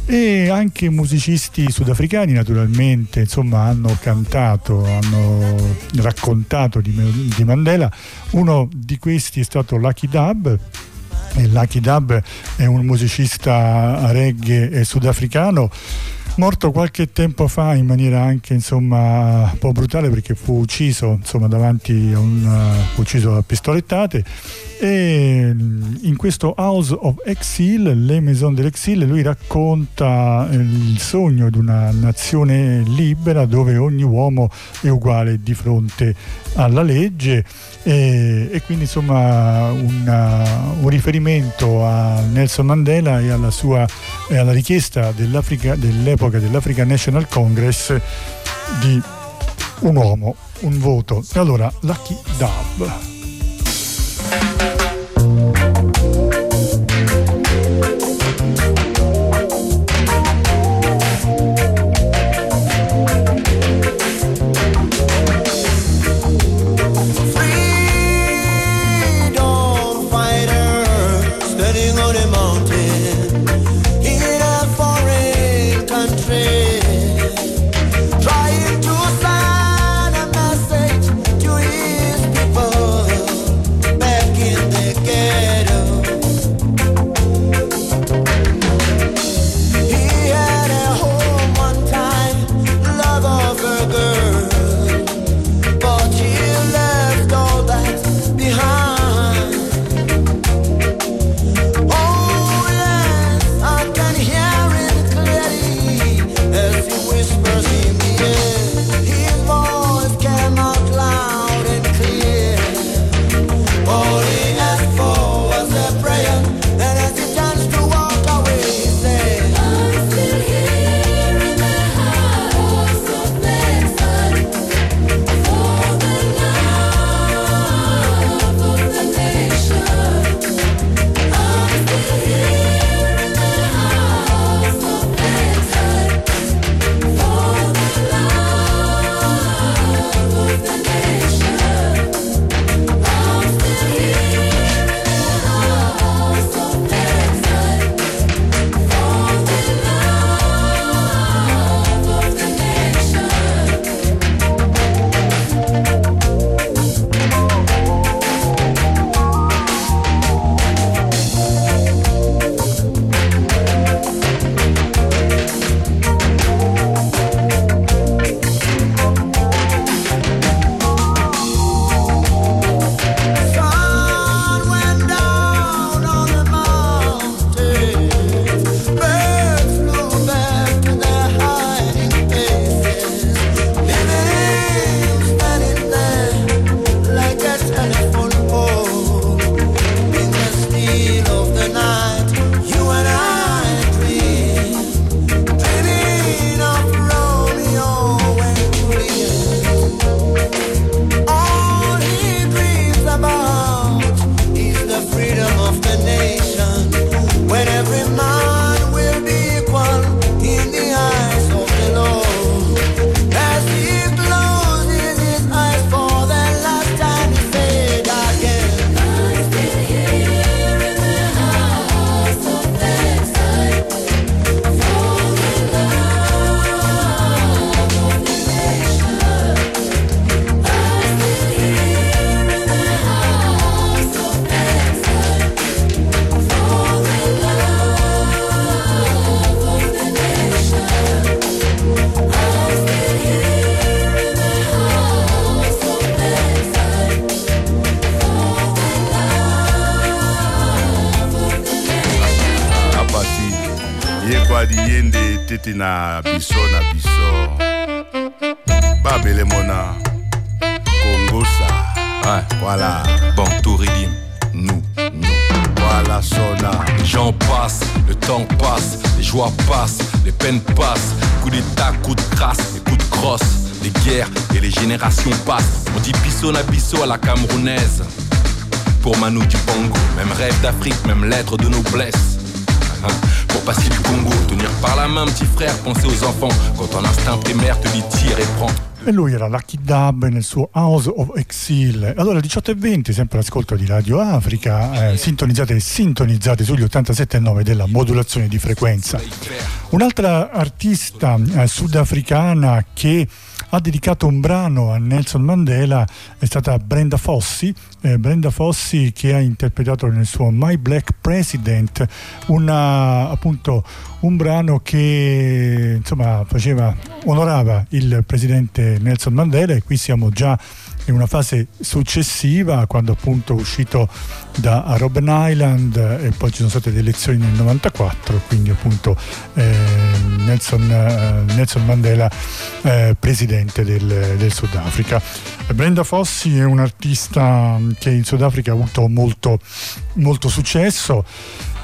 e anche musicisti sudafricani naturalmente insomma hanno cantato, hanno raccontato di, di Mandela. Uno di questi è stato Lucky Dub Lucky Dub è un musicista reggae sudafricano morto qualche tempo fa in maniera anche insomma un po' brutale perché fu ucciso insomma davanti a un uh, ucciso a pistolettate e in questo House of Exile, le Maison de lui racconta il sogno di una nazione libera dove ogni uomo è uguale di fronte alla legge e, e quindi insomma una, un riferimento a Nelson Mandela e alla, sua, e alla richiesta dell'epoca dell'African National Congress di un uomo, un voto. E allora Lucky Dub. Dub nel suo House of Exile. Allora, 18.20, sempre l'ascolto di Radio Africa, eh, sintonizzate e sintonizzate sugli 87.9 della modulazione di frequenza. Un'altra artista eh, sudafricana che ha dedicato un brano a Nelson Mandela è stata Brenda Fossi, eh, Brenda Fossi che ha interpretato nel suo My Black President una, appunto, un brano che insomma faceva, onorava il presidente Nelson Mandela e qui siamo già in una fase successiva quando appunto è uscito da Robben Island e poi ci sono state le elezioni nel 94 quindi appunto eh, Nelson, eh, Nelson Mandela eh, presidente del, del Sudafrica. Brenda Fossi è un'artista che in Sudafrica ha avuto molto, molto successo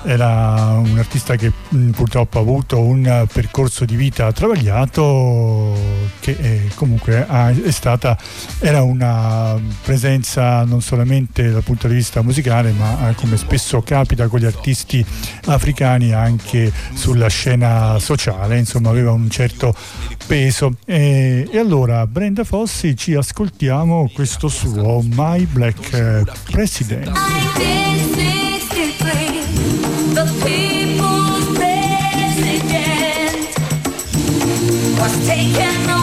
era un artista che mh, purtroppo ha avuto un percorso di vita travagliato che eh, comunque è stata era una presenza non solamente dal punto di vista musicale ma eh, come spesso capita con gli artisti africani anche sulla scena sociale insomma aveva un certo peso. E, e allora Brenda Fossi ci ascoltiamo questo suo My Black President taken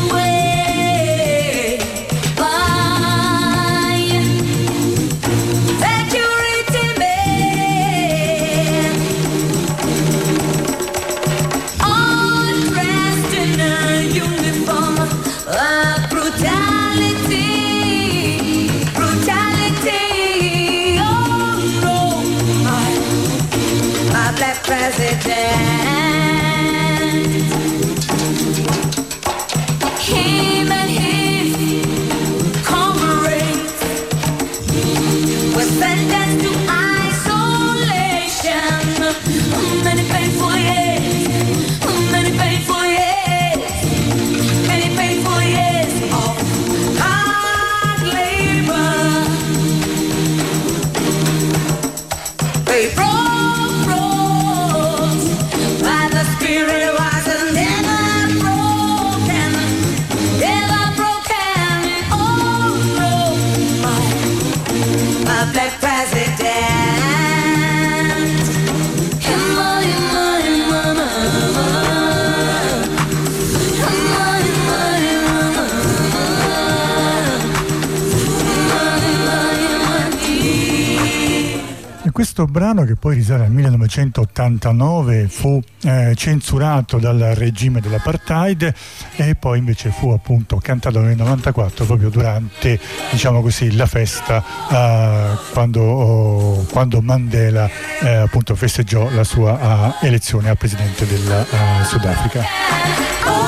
questo brano che poi risale al 1989 fu eh, censurato dal regime dell'apartheid e poi invece fu appunto cantato nel 94 proprio durante diciamo così la festa eh, quando, oh, quando Mandela eh, appunto festeggiò la sua eh, elezione a presidente del eh, Sudafrica.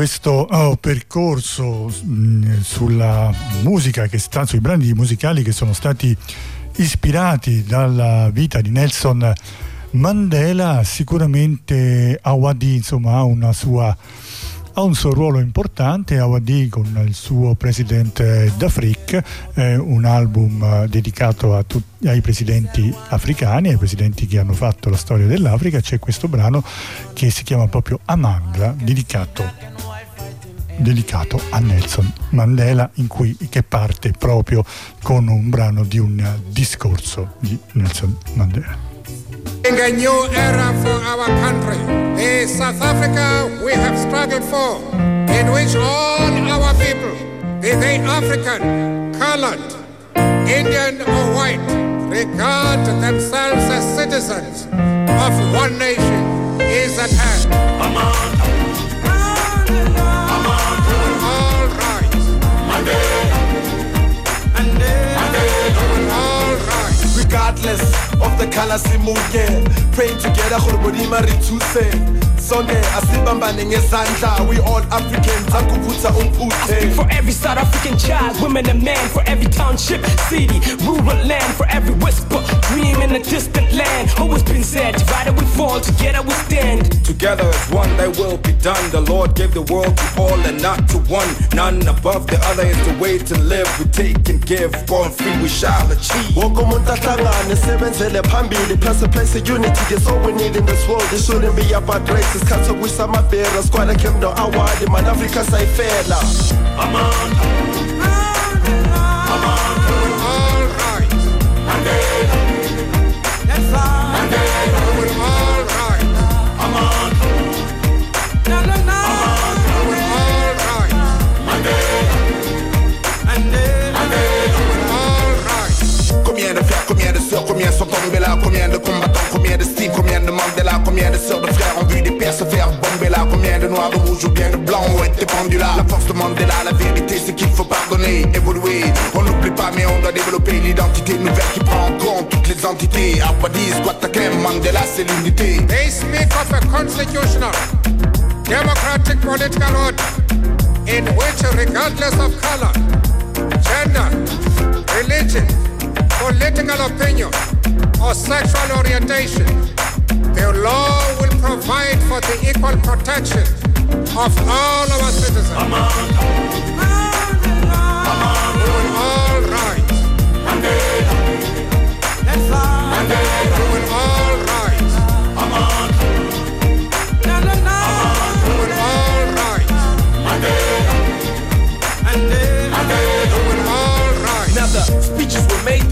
Questo oh, percorso mh, sulla musica che sta, sui brani musicali che sono stati ispirati dalla vita di Nelson Mandela, sicuramente Awadi insomma, ha una sua ha un suo ruolo importante, Awadi con il suo presidente d'Afrique, eh, un album dedicato tut- ai presidenti africani, ai presidenti che hanno fatto la storia dell'Africa, c'è questo brano che si chiama proprio Amangla, dedicato, dedicato a Nelson Mandela, in cui, che parte proprio con un brano di un discorso di Nelson Mandela. a new era for our country. The South Africa we have struggled for, in which all our people, be they African, colored, Indian or white, regard themselves as citizens of one nation, is at hand. Regardless of the color simunye praying together khulubodima rithuse sonke asibambane ngezandla we all africans akuphutha umphuthe For every South African child, women and men for every township, city, rural land, for every whisper, dream in a distant land. Always been said, divided we fall, together we stand. Together as one, thy will be done. The Lord gave the world to all and not to one. None above the other is the way to live. We take and give, born free, we shall achieve. Wonke umuntu ahlangane sebenzele phambili place unity. That's all we need in this world. It shouldn't be about race isikhathi sokwisa amabhera squad kingdom award man africa sayifela All combien sont tombés là Combien de combattants, combien de styles, combien de Mandela Combien de sœurs, de frères ont vu des pères se faire bomber là Combien de noirs, de rouges ou bien de blancs ont été pendus là. La force de Mandela, la vérité c'est qu'il faut pardonner, évoluer. On n'oublie pas mais on doit développer l'identité nouvelle qui prend en compte toutes les entités. Abadi, Squatakem, Mandela c'est l'unité They speak of a constitutional, democratic political order in which, regardless of color, gender, religion, political opinion, or sexual orientation, the law will provide for the equal protection of all our citizens. We will all rise. We will all rise. We will all rise. We will all rise. Now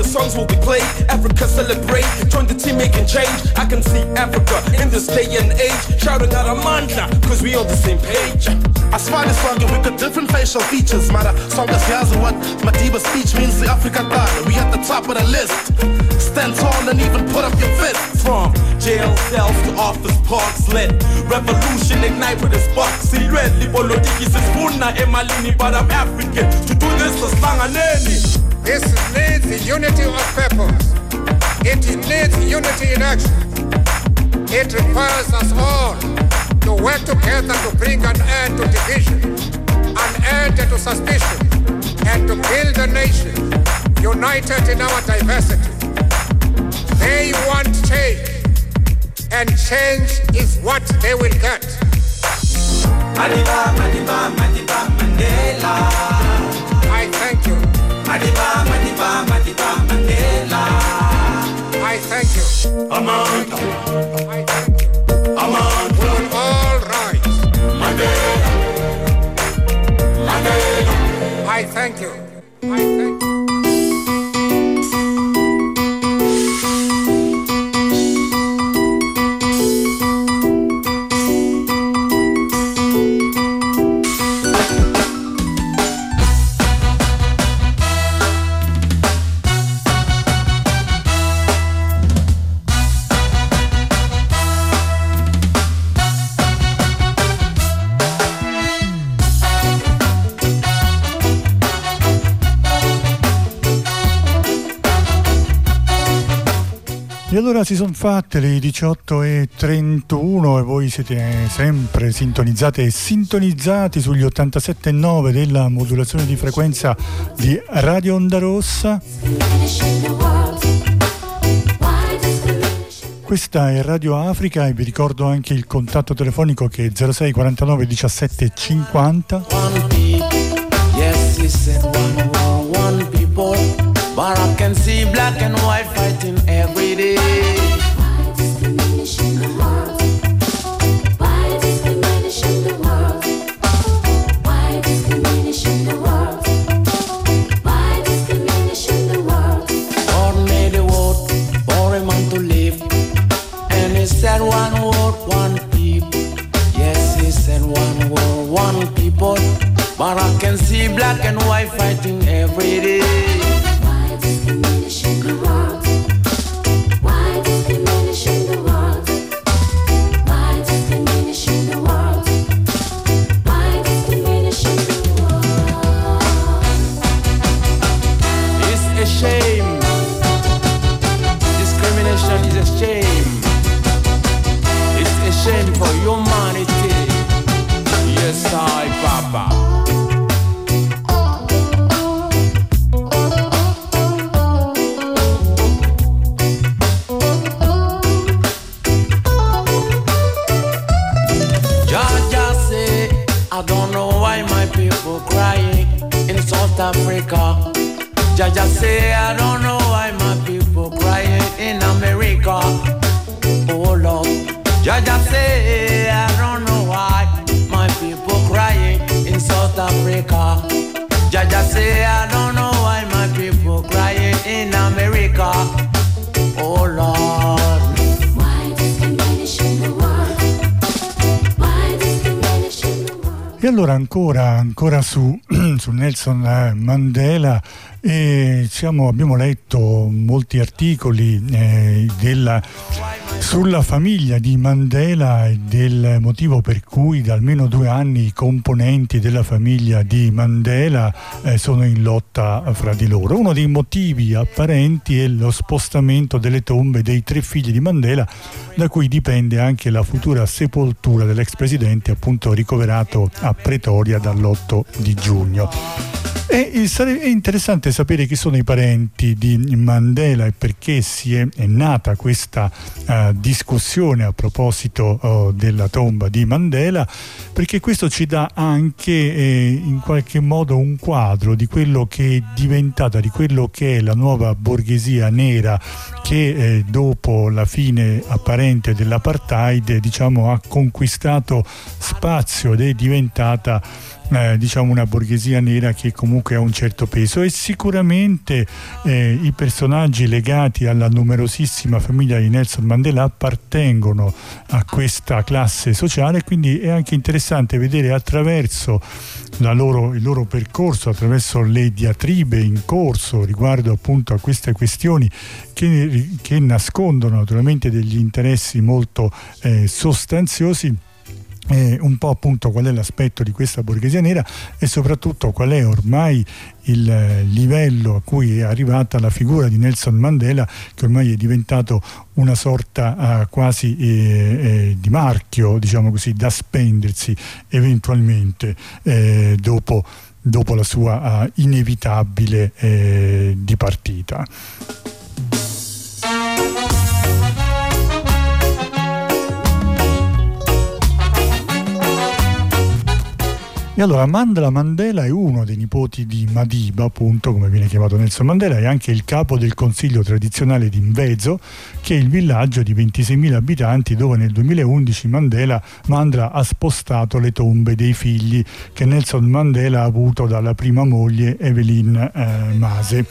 songs will be played. Africa celebrate, join the team making change. I can see Africa in this day and age, shouting out Amandla, cause we on the same page. As far as song we got different facial features Mara song as here's what Madiba's speech means the Africa God We at the top of the list Stand tall and even put up your fist From jail cells to office parks lit. Revolution ignite with a spark. See red, Silhouette, politiki sisfuna emalini, but I'm African. To do this, aslanganeni. This needs unity of purpose. It needs unity in action. It requires us all to work together to bring an end to division, an end to suspicion, and to build a nation united in our diversity. They want change, and change is what they will get. Madiba, Madiba, Madiba, Mandela. I thank you. Madiba, Madiba, Madiba, Mandela. Thank you. Amanda. I thank you. Amanda. We will all you. I thank you. E allora si sono fatte le 18.31 e voi siete sempre sintonizzate e sintonizzati sugli 87.9 della modulazione di frequenza di Radio Onda Rossa. Questa è Radio Africa e vi ricordo anche il contatto telefonico che è 06 49 17 50. Yes, said one one people. But I can see black and white fighting ancora, ancora su, *clears throat* su Nelson eh, Mandela e siamo- abbiamo letto molti articoli eh, della- sulla famiglia di Mandela e del motivo per cui da almeno due anni i componenti della famiglia di Mandela eh, sono in lotta fra di loro. Uno dei motivi apparenti è lo spostamento delle tombe dei tre figli di Mandela da cui dipende anche la futura sepoltura dell'ex presidente appunto ricoverato a Pretoria dall'8 di giugno. E eh, sare- è interessante sapere chi sono i parenti di Mandela e perché si è, è nata questa eh, discussione a proposito oh, della tomba di Mandela, perché questo ci dà anche eh, in qualche modo un quadro di quello che è diventata, di quello che è la nuova borghesia nera che eh, dopo la fine apparente dell'apartheid diciamo, ha conquistato spazio ed è diventata eh, diciamo una borghesia nera che comunque ha un certo peso. E sicuramente eh, i personaggi legati alla numerosissima famiglia di Nelson Mandela appartengono a questa classe sociale quindi è anche interessante vedere attraverso loro- il loro percorso, attraverso le diatribe in corso riguardo appunto a queste questioni che, che nascondono naturalmente degli interessi molto eh, sostanziosi eh, un po' appunto qual è l'aspetto di questa borghesia nera e soprattutto qual è ormai il eh, livello a cui è arrivata la figura di Nelson Mandela che ormai è diventato una sorta eh, quasi eh, eh, di marchio diciamo così da spendersi eventualmente eh, dopo, dopo la sua eh, inevitabile dipartita. E allora Mandela Mandela è uno dei nipoti di Madiba, appunto, come viene chiamato Nelson Mandela, è anche il capo del consiglio tradizionale di Mvezo, che è il villaggio di 26.000 abitanti dove nel 2011 Mandela Mandela ha spostato le tombe dei figli che Nelson Mandela ha avuto dalla prima moglie Evelyn eh, Mase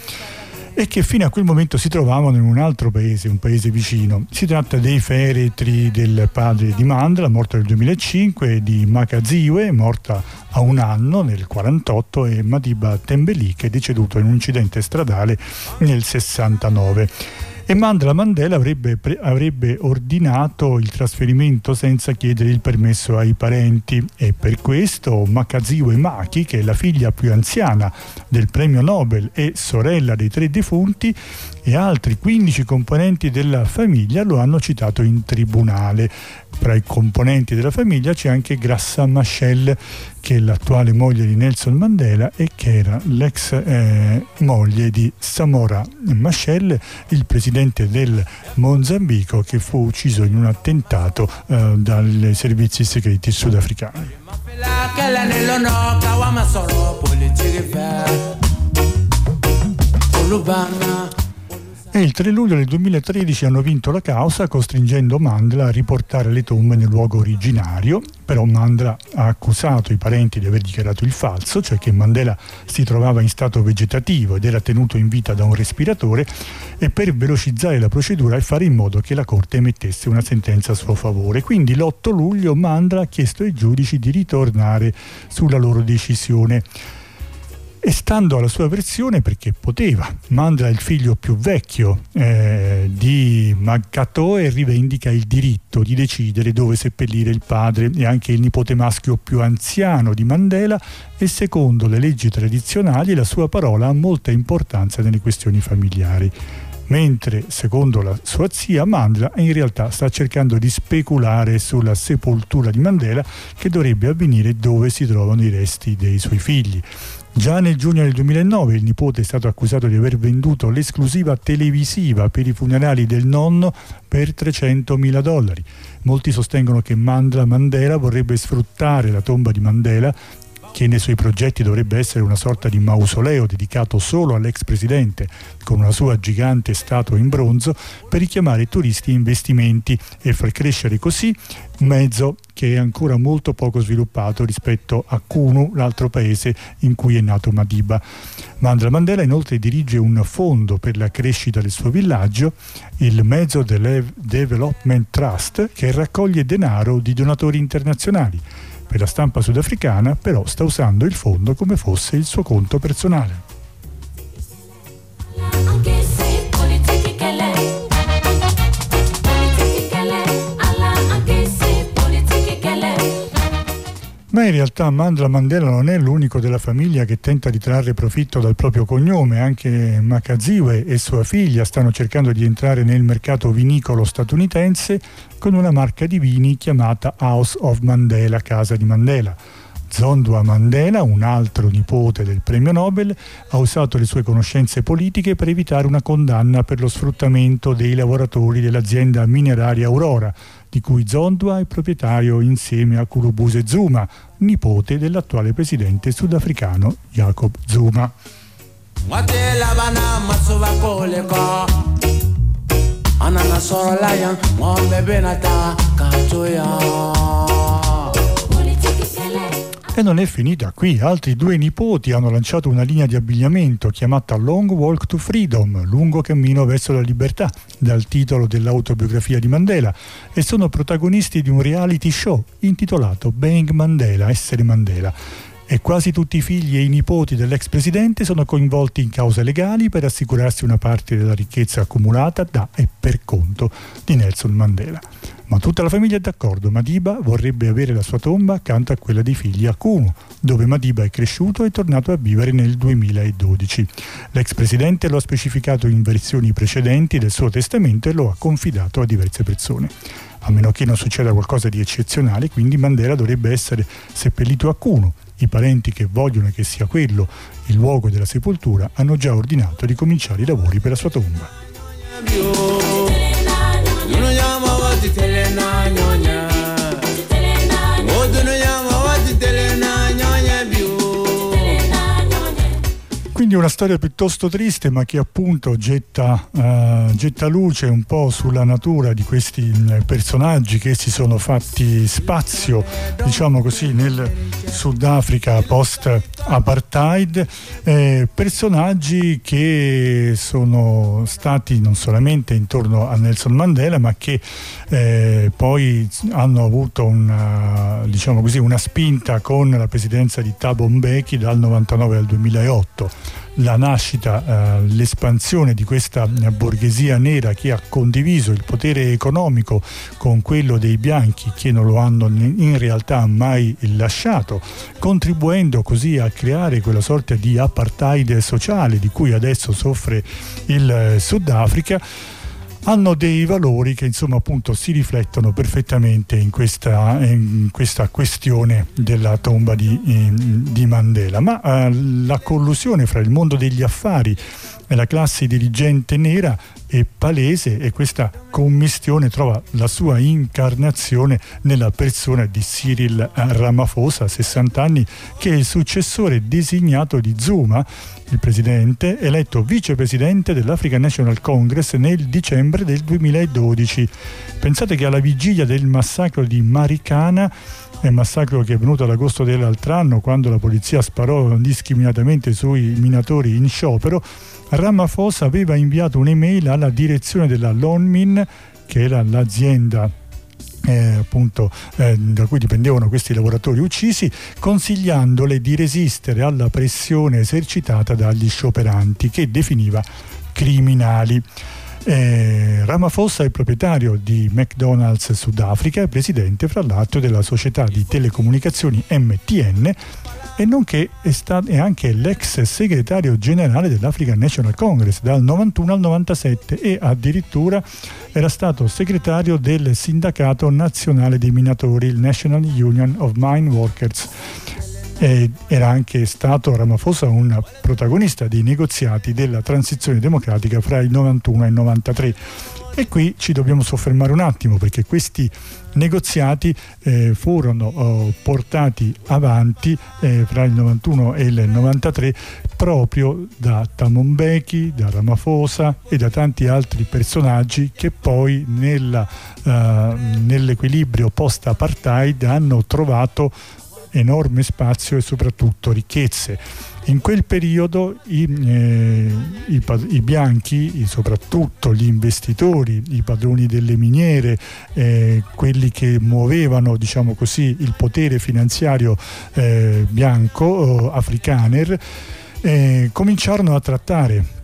e che fino a quel momento si trovavano in un altro paese, un paese vicino. Si tratta dei feretri del padre di Mandela, morto nel 2005, e di Makaziwe, morta a un anno nel 48, e Madiba Tembeli, che è deceduto in un incidente stradale nel 69. E Mandela Mandela avrebbe, pre- avrebbe ordinato il trasferimento senza chiedere il permesso ai parenti e per questo Makaziwe Maki, che è la figlia più anziana del premio Nobel e sorella dei tre defunti, e altri 15 componenti della famiglia lo hanno citato in tribunale. Tra i componenti della famiglia c'è anche Grassa Machel, che è l'attuale moglie di Nelson Mandela e che era l'ex eh, moglie di Samora Machel, il presidente del Mozambico che fu ucciso in un attentato eh, dai servizi segreti sudafricani. E il 3 luglio del 2013 hanno vinto la causa costringendo Mandela a riportare le tombe nel luogo originario, però Mandela ha accusato i parenti di aver dichiarato il falso, cioè che Mandela si trovava in stato vegetativo ed era tenuto in vita da un respiratore e per velocizzare la procedura e fare in modo che la Corte emettesse una sentenza a suo favore. Quindi l'8 luglio Mandela ha chiesto ai giudici di ritornare sulla loro decisione. E stando alla sua versione, perché poteva, Mandela è il figlio più vecchio eh, di Magato e rivendica il diritto di decidere dove seppellire il padre e anche il nipote maschio più anziano di Mandela e secondo le leggi tradizionali la sua parola ha molta importanza nelle questioni familiari. Mentre, secondo la sua zia, Mandela in realtà sta cercando di speculare sulla sepoltura di Mandela che dovrebbe avvenire dove si trovano i resti dei suoi figli. Già nel giugno del 2009 il nipote è stato accusato di aver venduto l'esclusiva televisiva per i funerali del nonno per 300.000 dollari. Molti sostengono che Mandela Mandela vorrebbe sfruttare la tomba di Mandela che nei suoi progetti dovrebbe essere una sorta di mausoleo dedicato solo all'ex presidente, con una sua gigante statua in bronzo, per richiamare turisti e investimenti e far crescere così un mezzo che è ancora molto poco sviluppato rispetto a Kunu, l'altro paese in cui è nato Madiba. Mandela Mandela inoltre dirige un fondo per la crescita del suo villaggio, il Mezzo Development Trust, che raccoglie denaro di donatori internazionali. Per la stampa sudafricana però sta usando il fondo come fosse il suo conto personale. Ma in realtà Mandela Mandela non è l'unico della famiglia che tenta di trarre profitto dal proprio cognome, anche Makaziwe e sua figlia stanno cercando di entrare nel mercato vinicolo statunitense con una marca di vini chiamata House of Mandela, casa di Mandela. Zondua Mandela, un altro nipote del premio Nobel, ha usato le sue conoscenze politiche per evitare una condanna per lo sfruttamento dei lavoratori dell'azienda mineraria Aurora, di cui Zondua è proprietario insieme a Kulubuse Zuma, nipote dell'attuale presidente sudafricano Jacob Zuma. Watela bana matsuba kole ko. Anana soro lion, ngombe benata katoya. E non è finita qui, altri due nipoti hanno lanciato una linea di abbigliamento chiamata Long Walk to Freedom, lungo cammino verso la libertà, dal titolo dell'autobiografia di Mandela, e sono protagonisti di un reality show intitolato Being Mandela, essere Mandela. E quasi tutti i figli e i nipoti dell'ex presidente sono coinvolti in cause legali per assicurarsi una parte della ricchezza accumulata da e per conto di Nelson Mandela. Ma tutta la famiglia è d'accordo, Madiba vorrebbe avere la sua tomba accanto a quella dei figli a Kumu, dove Madiba è cresciuto e tornato a vivere nel 2012. L'ex presidente lo ha specificato in versioni precedenti del suo testamento e lo ha confidato a diverse persone. A meno che non succeda qualcosa di eccezionale, quindi Mandela dovrebbe essere seppellito a Kumu. I parenti che vogliono che sia quello il luogo della sepoltura hanno già ordinato di cominciare i lavori per la sua tomba. Quindi una storia piuttosto triste ma che appunto getta, eh, getta luce un po' sulla natura di questi mh, personaggi che si sono fatti spazio, diciamo così, nel Sudafrica post-apartheid, eh, personaggi che sono stati non solamente intorno a Nelson Mandela ma che eh, poi hanno avuto una, diciamo così, una spinta con la presidenza di Thabo Mbeki dal 99 al 2008. La nascita, eh, l'espansione di questa eh, borghesia nera che ha condiviso il potere economico con quello dei bianchi che non lo hanno in realtà mai lasciato, contribuendo così a creare quella sorta di apartheid sociale di cui adesso soffre il eh, Sudafrica hanno dei valori che insomma appunto si riflettono perfettamente in questa, in questa questione della tomba di, di Mandela. Ma eh, la collusione fra il mondo degli affari la classe dirigente nera è palese e questa commistione trova la sua incarnazione nella persona di Cyril Ramaphosa, 60 anni, che è il successore designato di Zuma, il presidente, eletto vicepresidente dell'African National Congress nel dicembre del 2012. Pensate che alla vigilia del massacro di Maricana un massacro che è avvenuto ad agosto dell'altro anno quando la polizia sparò indiscriminatamente sui minatori in sciopero Ramaphosa aveva inviato un'email alla direzione della Lonmin che era l'azienda eh, appunto, eh, da cui dipendevano questi lavoratori uccisi, consigliandole di resistere alla pressione esercitata dagli scioperanti che definiva criminali. Eh, Ramaphosa è proprietario di McDonald's Sudafrica e presidente fra l'altro della società di telecomunicazioni MTN e nonché è, stato, è anche l'ex segretario generale dell'African National Congress dal 91 al 97 e addirittura era stato segretario del sindacato nazionale dei minatori, il National Union of Mine Workers. E era anche stato Ramaphosa un protagonista dei negoziati della transizione democratica fra il 91 e il 93 e qui ci dobbiamo soffermare un attimo perché questi negoziati eh, furono oh, portati avanti eh, fra il 91 e il 93 proprio da Tamon Mbeki, da Ramaphosa e da tanti altri personaggi che poi nella, uh, nell'equilibrio post-apartheid hanno trovato enorme spazio e soprattutto ricchezze. In quel periodo i, eh, i, i bianchi, soprattutto gli investitori, i padroni delle miniere, eh, quelli che muovevano diciamo così, il potere finanziario eh, bianco, afrikaner, eh, cominciarono a trattare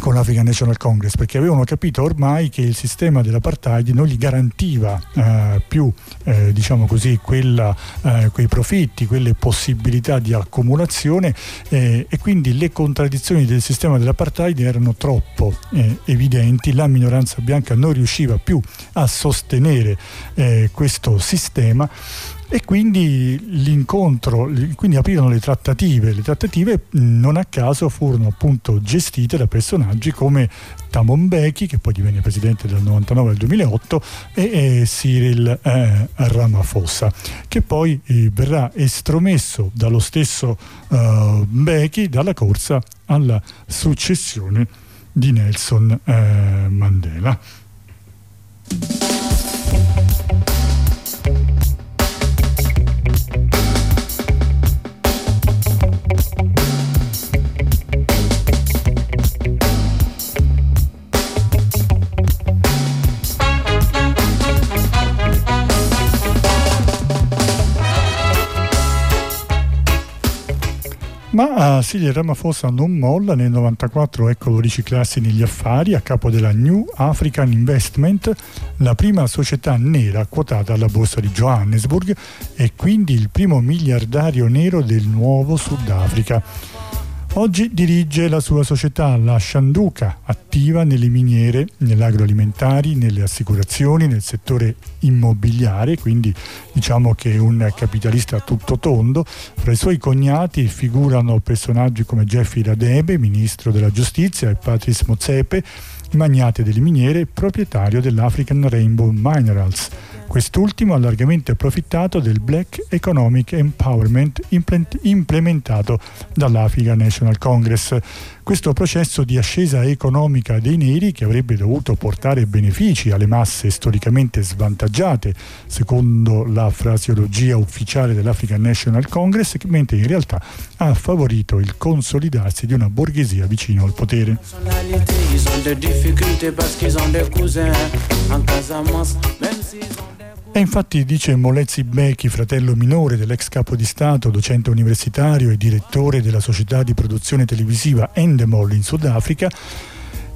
con l'African National Congress perché avevano capito ormai che il sistema dell'apartheid non gli garantiva eh, più eh, diciamo così quella, eh, quei profitti, quelle possibilità di accumulazione eh, e quindi le contraddizioni del sistema dell'apartheid erano troppo eh, evidenti, la minoranza bianca non riusciva più a sostenere eh, questo sistema e quindi l'incontro, quindi aprirono le trattative. Le trattative non a caso furono appunto gestite da personaggi come Tamon Mbeki, che poi divenne presidente dal 99 al 2008, e, e Cyril eh, Ramaphosa, che poi eh, verrà estromesso dallo stesso eh, Mbeki dalla corsa alla successione di Nelson eh, Mandela. Silvia Ramaphosa non molla, nel 94 eccolo riciclarsi negli affari a capo della New African Investment, la prima società nera quotata alla borsa di Johannesburg e quindi il primo miliardario nero del nuovo Sudafrica. Oggi dirige la sua società, la Shanduka, attiva nelle miniere, nell'agroalimentari, nelle assicurazioni, nel settore immobiliare, quindi diciamo che è un capitalista tutto tondo. Fra i suoi cognati figurano personaggi come Jeffrey Radebe, ministro della giustizia, e Patrice Motsepe, magnate delle miniere e proprietario dell'African Rainbow Minerals. Quest'ultimo ha largamente approfittato del Black Economic Empowerment implementato dall'African National Congress. Questo processo di ascesa economica dei neri che avrebbe dovuto portare benefici alle masse storicamente svantaggiate, secondo la fraseologia ufficiale dell'African National Congress, mentre in realtà ha favorito il consolidarsi di una borghesia vicino al potere. Ils E infatti dice Molezzi Becchi, fratello minore dell'ex capo di Stato, docente universitario e direttore della società di produzione televisiva Endemol in Sudafrica,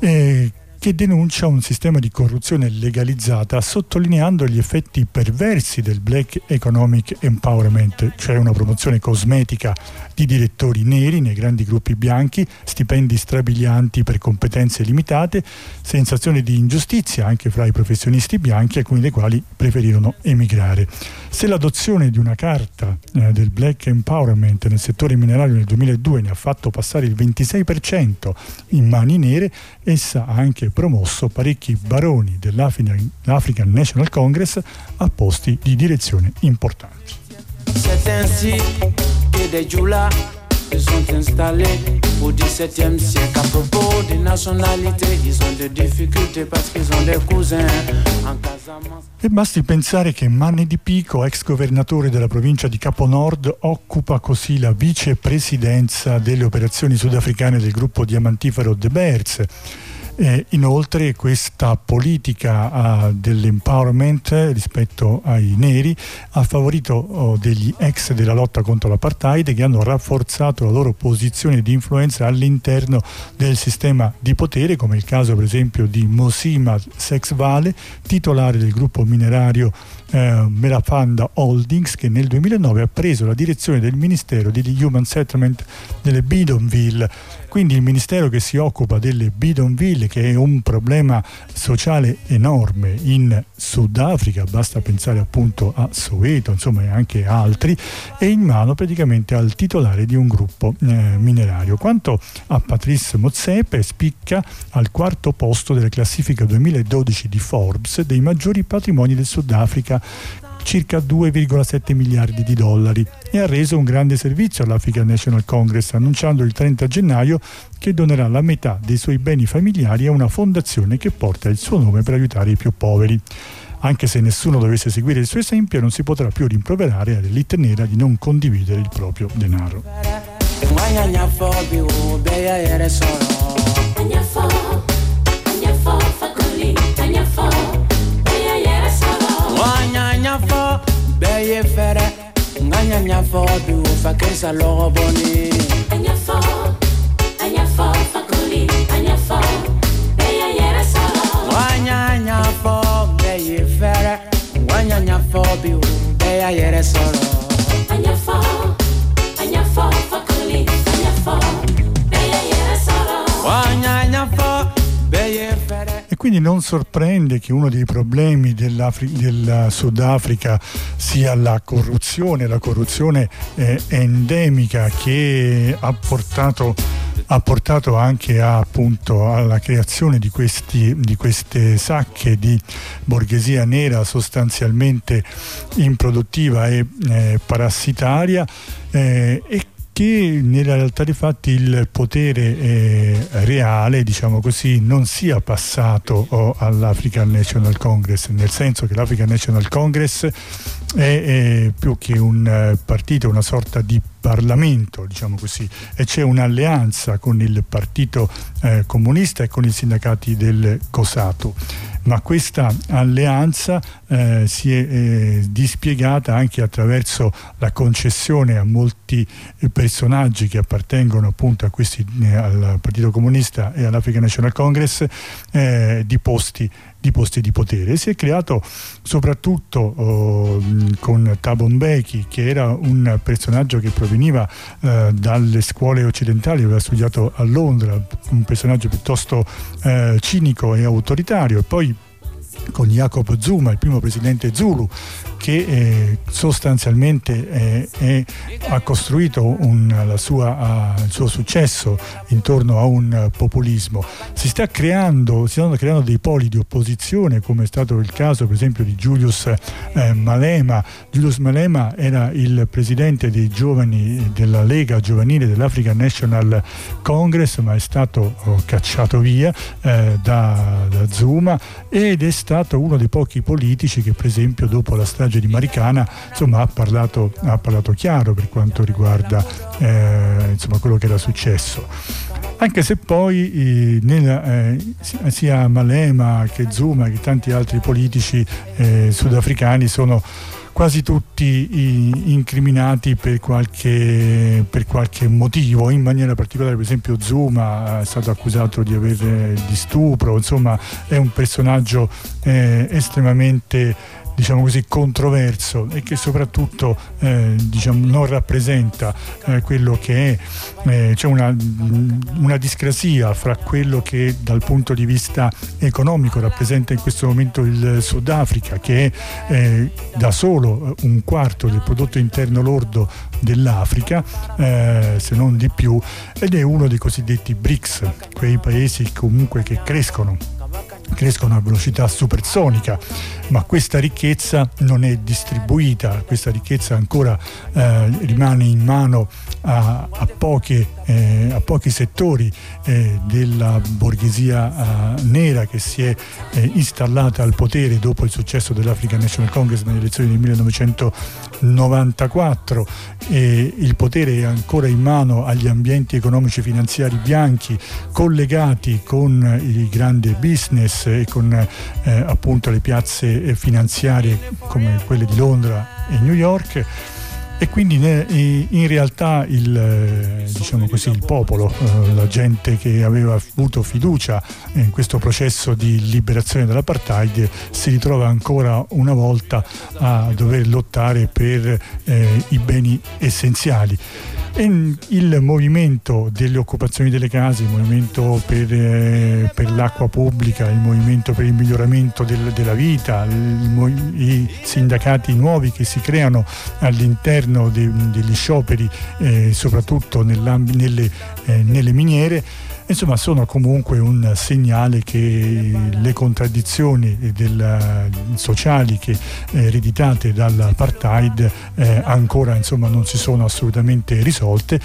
eh, che denuncia un sistema di corruzione legalizzata sottolineando gli effetti perversi del Black Economic Empowerment, cioè una promozione cosmetica di direttori neri nei grandi gruppi bianchi, stipendi strabilianti per competenze limitate, sensazione di ingiustizia anche fra i professionisti bianchi, alcuni dei quali preferirono emigrare. Se l'adozione di una carta eh, del Black Empowerment nel settore minerario nel 2002 ne ha fatto passare il 26% in mani nere, essa ha anche promosso parecchi baroni dell'African National Congress a posti di direzione importanti. C'est ainsi que des Djoula se sont installés au XVIIe siècle. À propos des nationalités, ils ont des difficultés parce qu'ils ont des cousins en Casamance. E basti pensare che Manne di Pico, ex governatore della provincia di Capo Nord, occupa così la vicepresidenza delle operazioni sudafricane del gruppo diamantifero De Beers. Eh, inoltre questa politica ah, dell'empowerment rispetto ai neri ha favorito oh, degli ex della lotta contro l'apartheid che hanno rafforzato la loro posizione di influenza all'interno del sistema di potere, come il caso per esempio di Mosima Sexvale, titolare del gruppo minerario eh, Melafanda Holdings che nel 2009 ha preso la direzione del Ministero degli Human Settlement delle Bidonville quindi il ministero che si occupa delle bidonville che è un problema sociale enorme in Sudafrica basta pensare appunto a Soweto insomma e anche altri è in mano praticamente al titolare di un gruppo eh, minerario. Quanto a Patrice Motsepe spicca al quarto posto della classifica 2012 di Forbes dei maggiori patrimoni del Sudafrica circa 2,7 miliardi di dollari e ha reso un grande servizio all'African National Congress annunciando il 30 gennaio che donerà la metà dei suoi beni familiari a una fondazione che porta il suo nome per aiutare i più poveri. Anche se nessuno dovesse seguire il suo esempio non si potrà più rimproverare all'elite nera di non condividere il proprio denaro. Mwanyanyafo bɛɛ ye fɛrɛ nka ɲa ɲafɔ bi o fa kerisa lɔgɔbɔni ɲafɔ a ɲafɔ fakoli a ɲafɔ bɛɛ ye yɛrɛ sɔrɔ wa ɲa ɲafɔ bɛɛ fakoli quindi non sorprende che uno dei problemi del Sudafrica sia la corruzione, la corruzione eh, endemica che ha portato, ha portato anche a, appunto, alla creazione di, questi, di queste sacche di borghesia nera sostanzialmente improduttiva e eh, parassitaria eh, e che nella realtà dei fatti il potere eh, reale, diciamo così, non sia passato oh, all'African National Congress, nel senso che l'African National Congress è, eh, più che un eh, partito, una sorta di Parlamento, diciamo così, e c'è un'alleanza con il Partito eh, Comunista e con i sindacati del COSATU ma questa alleanza eh, si è eh, dispiegata anche attraverso la concessione a molti eh, personaggi che appartengono appunto a questi, eh, al Partito Comunista e all'African National Congress eh, di posti di posti di potere. Si è creato soprattutto oh, con Thabo Mbeki, che era un personaggio che proveniva eh, dalle scuole occidentali, aveva studiato a Londra, un personaggio piuttosto eh, cinico e autoritario, e poi con Jacob Zuma, il primo presidente Zulu, che eh, sostanzialmente eh, è- ha costruito un- sua, ah, il suo successo intorno a un eh, populismo. Si, sta creando, si stanno creando dei poli di opposizione, come è stato il caso per esempio di Julius eh, Malema. Julius Malema era il presidente dei giovani della Lega Giovanile dell'African National Congress, ma è stato oh, cacciato via eh, da, da Zuma ed è stato stato uno dei pochi politici che per esempio dopo la strage di Maricana insomma, ha, parlato, ha parlato chiaro per quanto riguarda eh, insomma, quello che era successo. Anche se poi eh, nella, eh, sia Malema che Zuma che tanti altri politici eh, sudafricani sono quasi tutti incriminati per qualche, per qualche, motivo, in maniera particolare per esempio Zuma è stato accusato di, avere, di stupro, insomma è un personaggio eh, estremamente diciamo così, controverso e che soprattutto eh, diciamo, non rappresenta eh, quello che è, eh, c'è una, una, discrasia fra quello che dal punto di vista economico rappresenta in questo momento il Sudafrica, che è eh, da solo un quarto del prodotto interno lordo dell'Africa, eh, se non di più, ed è uno dei cosiddetti BRICS, quei paesi comunque che crescono crescono a velocità supersonica, ma questa ricchezza non è distribuita, questa ricchezza ancora eh, rimane in mano a, a, poche, eh, a pochi settori eh, della borghesia eh, nera che si è eh, installata al potere dopo il successo dell'African National Congress nelle elezioni del 1994 e il potere è ancora in mano agli ambienti economici finanziari bianchi collegati con il grande business e con eh, appunto le piazze finanziarie come quelle di Londra e New York e quindi in realtà il, eh, diciamo così, il popolo, eh, la gente che aveva avuto fiducia in questo processo di liberazione dall'apartheid si ritrova ancora una volta a dover lottare per eh, i beni essenziali. Il movimento delle occupazioni delle case, il movimento per, eh, per l'acqua pubblica, il movimento per il miglioramento del, della vita, il, i sindacati nuovi che si creano all'interno de, degli scioperi, eh, soprattutto nelle, eh, nelle miniere, Insomma, sono comunque un segnale che le contraddizioni del, sociali che, eh, ereditate dall'apartheid eh, ancora insomma, non si sono assolutamente risolte.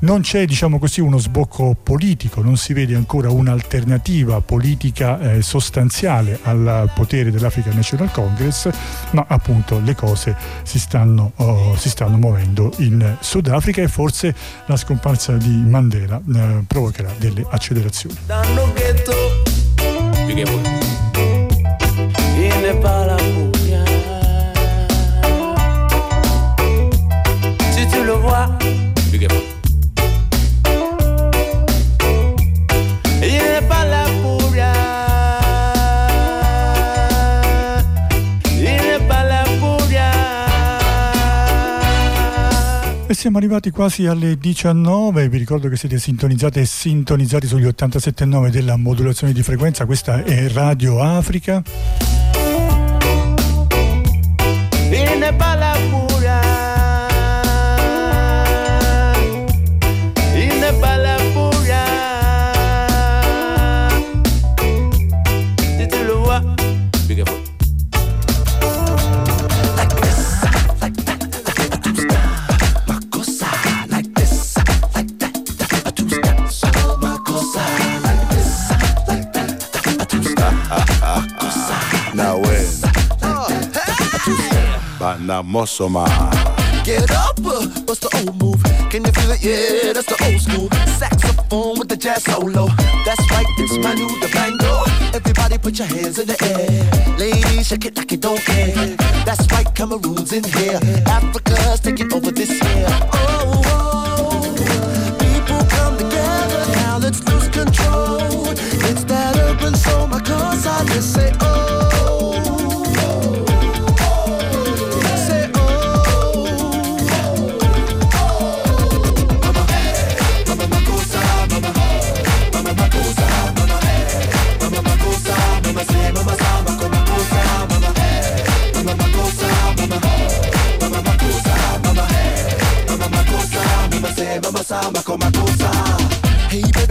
Non c'è diciamo così, uno sbocco politico, non si vede ancora un'alternativa politica eh, sostanziale al potere dell'African National Congress, ma appunto le cose si stanno, oh, si stanno muovendo in Sudafrica e forse la scomparsa di Mandela eh, provocherà delle accelerazioni. Si siamo arrivati quasi alle 19, vi ricordo che siete sintonizzati e sintonizzati sugli 87.9 della modulazione di frequenza, questa è Radio Africa. Na Mosoma. Get up, what's the old move? Can you feel it? Yeah, that's the old school. Saxophone with the jazz solo. That's right, it's my new bango. Everybody put your hands in the air. Ladies, shake it like you don't care. That's right, Cameroon's in here. Africa's taking over this year. Oh, oh, people come together now. Let's lose control. It's that urban soul, my cause I just say, oh.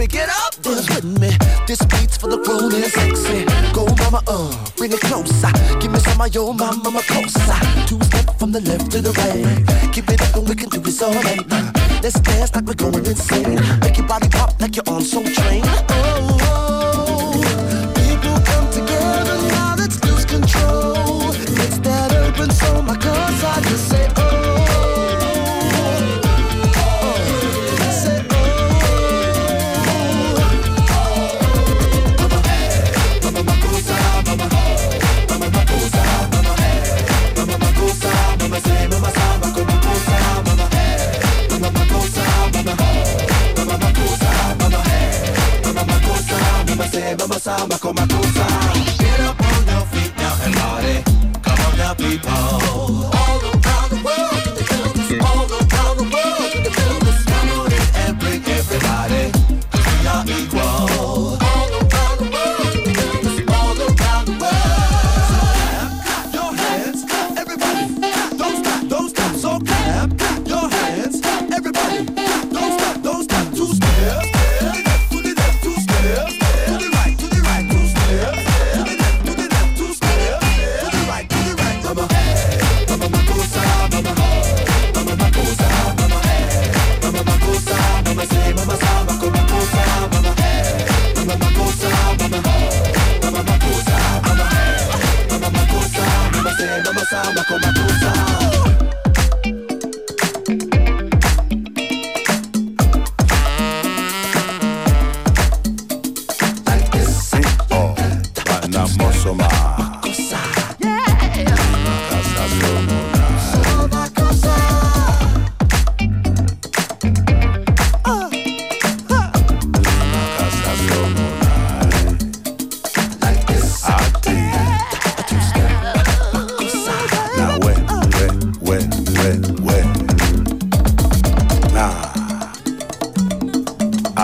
Baby, get up, dance with me. This beat's for the grown and sexy. Go mama, uh, bring it closer. Give me some of your mama, mama closer. Two step from the left to the right. Keep it up and we can do this all night. Let's dance like we're going insane. Make your body pop like you're on Soul Train. Oh,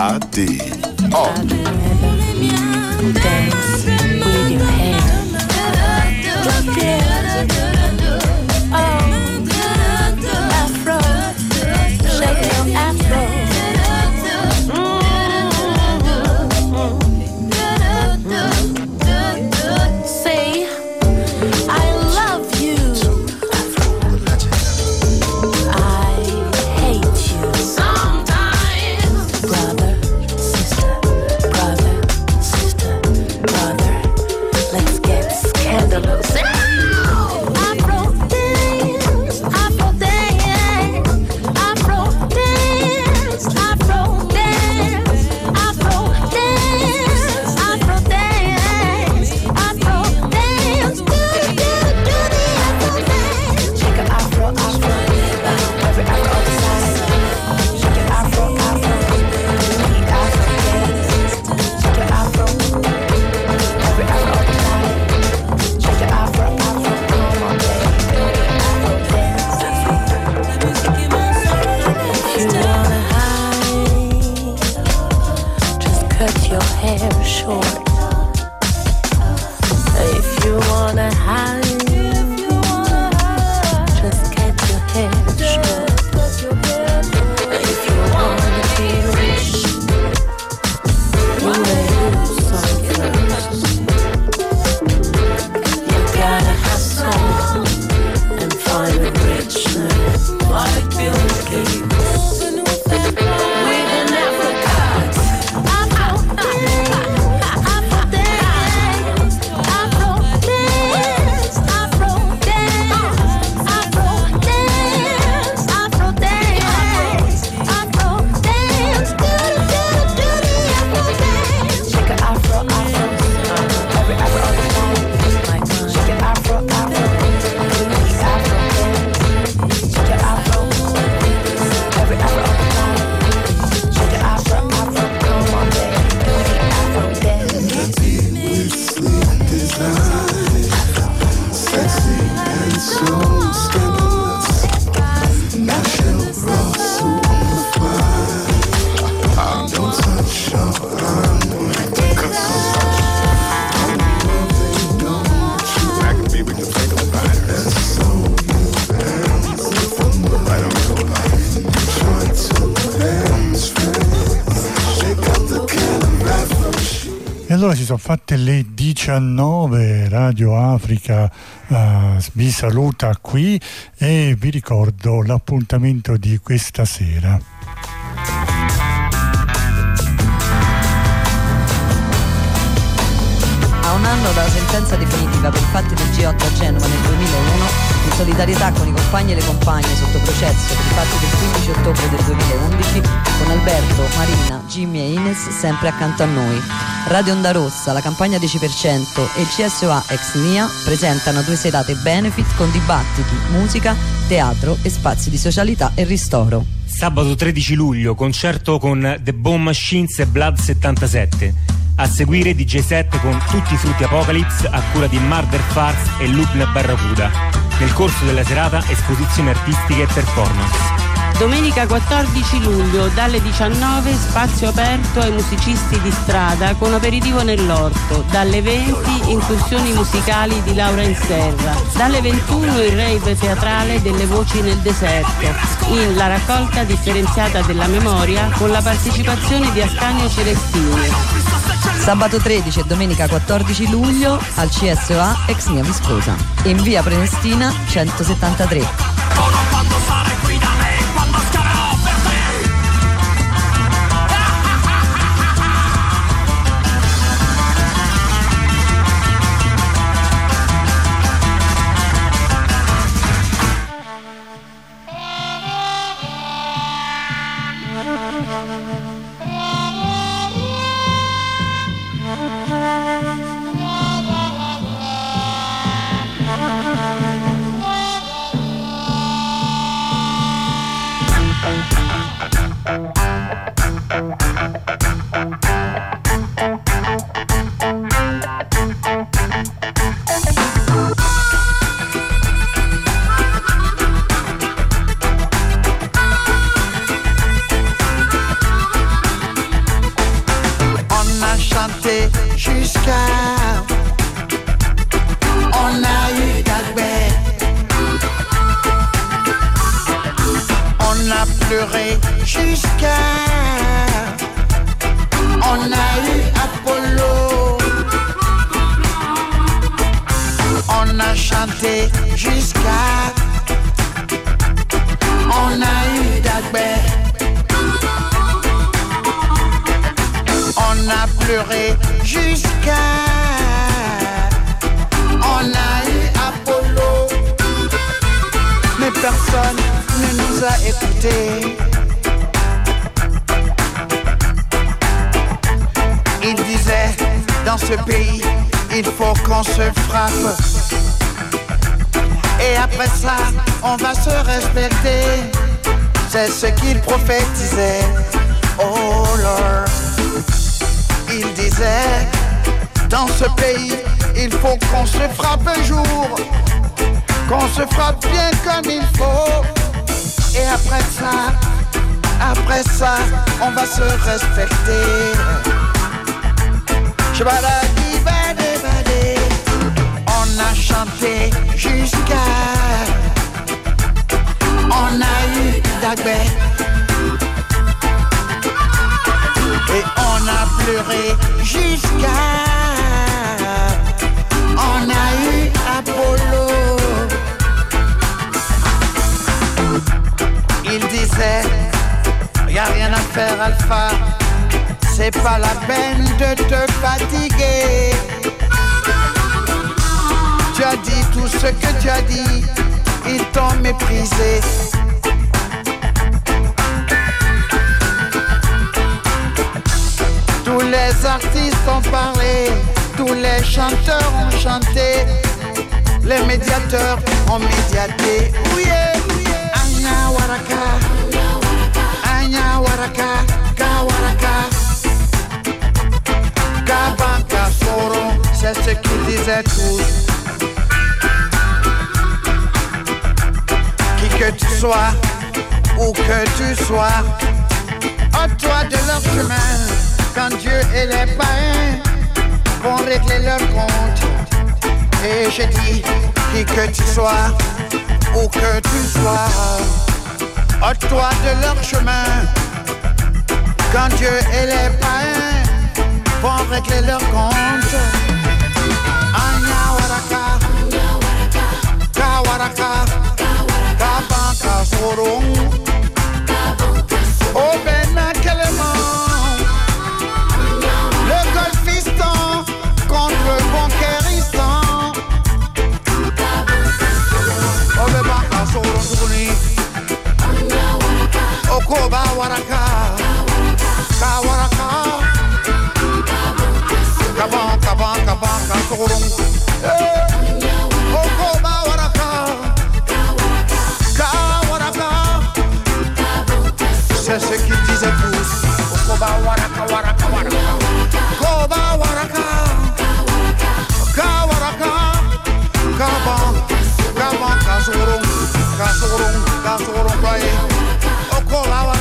A-D. Oh. 19 Radio Africa eh, vi saluta qui e vi ricordo l'appuntamento di questa sera. solo dalla sentenza definitiva per i fatti del G8 a Genova nel 2001, in solidarietà con i compagni e le compagne sotto processo per i fatti del 15 ottobre del 2011, con Alberto, Marina, Jimmy e Ines sempre accanto a noi. Radio Onda Rossa, la campagna 10% e il CSOA Ex Nia presentano due serate benefit con dibattiti, musica, teatro e spazi di socialità e ristoro. Sabato 13 luglio, concerto con The Bomb Machines e Blood 77. A seguire DJ7 con Tutti i frutti Apocalypse a cura di Marder Farts e Lubna Barracuda. Nel corso della serata esposizioni artistiche e performance. Domenica 14 luglio dalle 19 spazio aperto ai musicisti di strada con aperitivo nell'orto, dalle 20 incursioni musicali di Laura in Serra, dalle 21 il rave teatrale delle voci nel deserto, in la raccolta differenziata della memoria con la partecipazione di Ascanio Celestini. Sabato 13 e domenica 14 luglio al CSOA ex mia Viscosa. In via Prenestina 173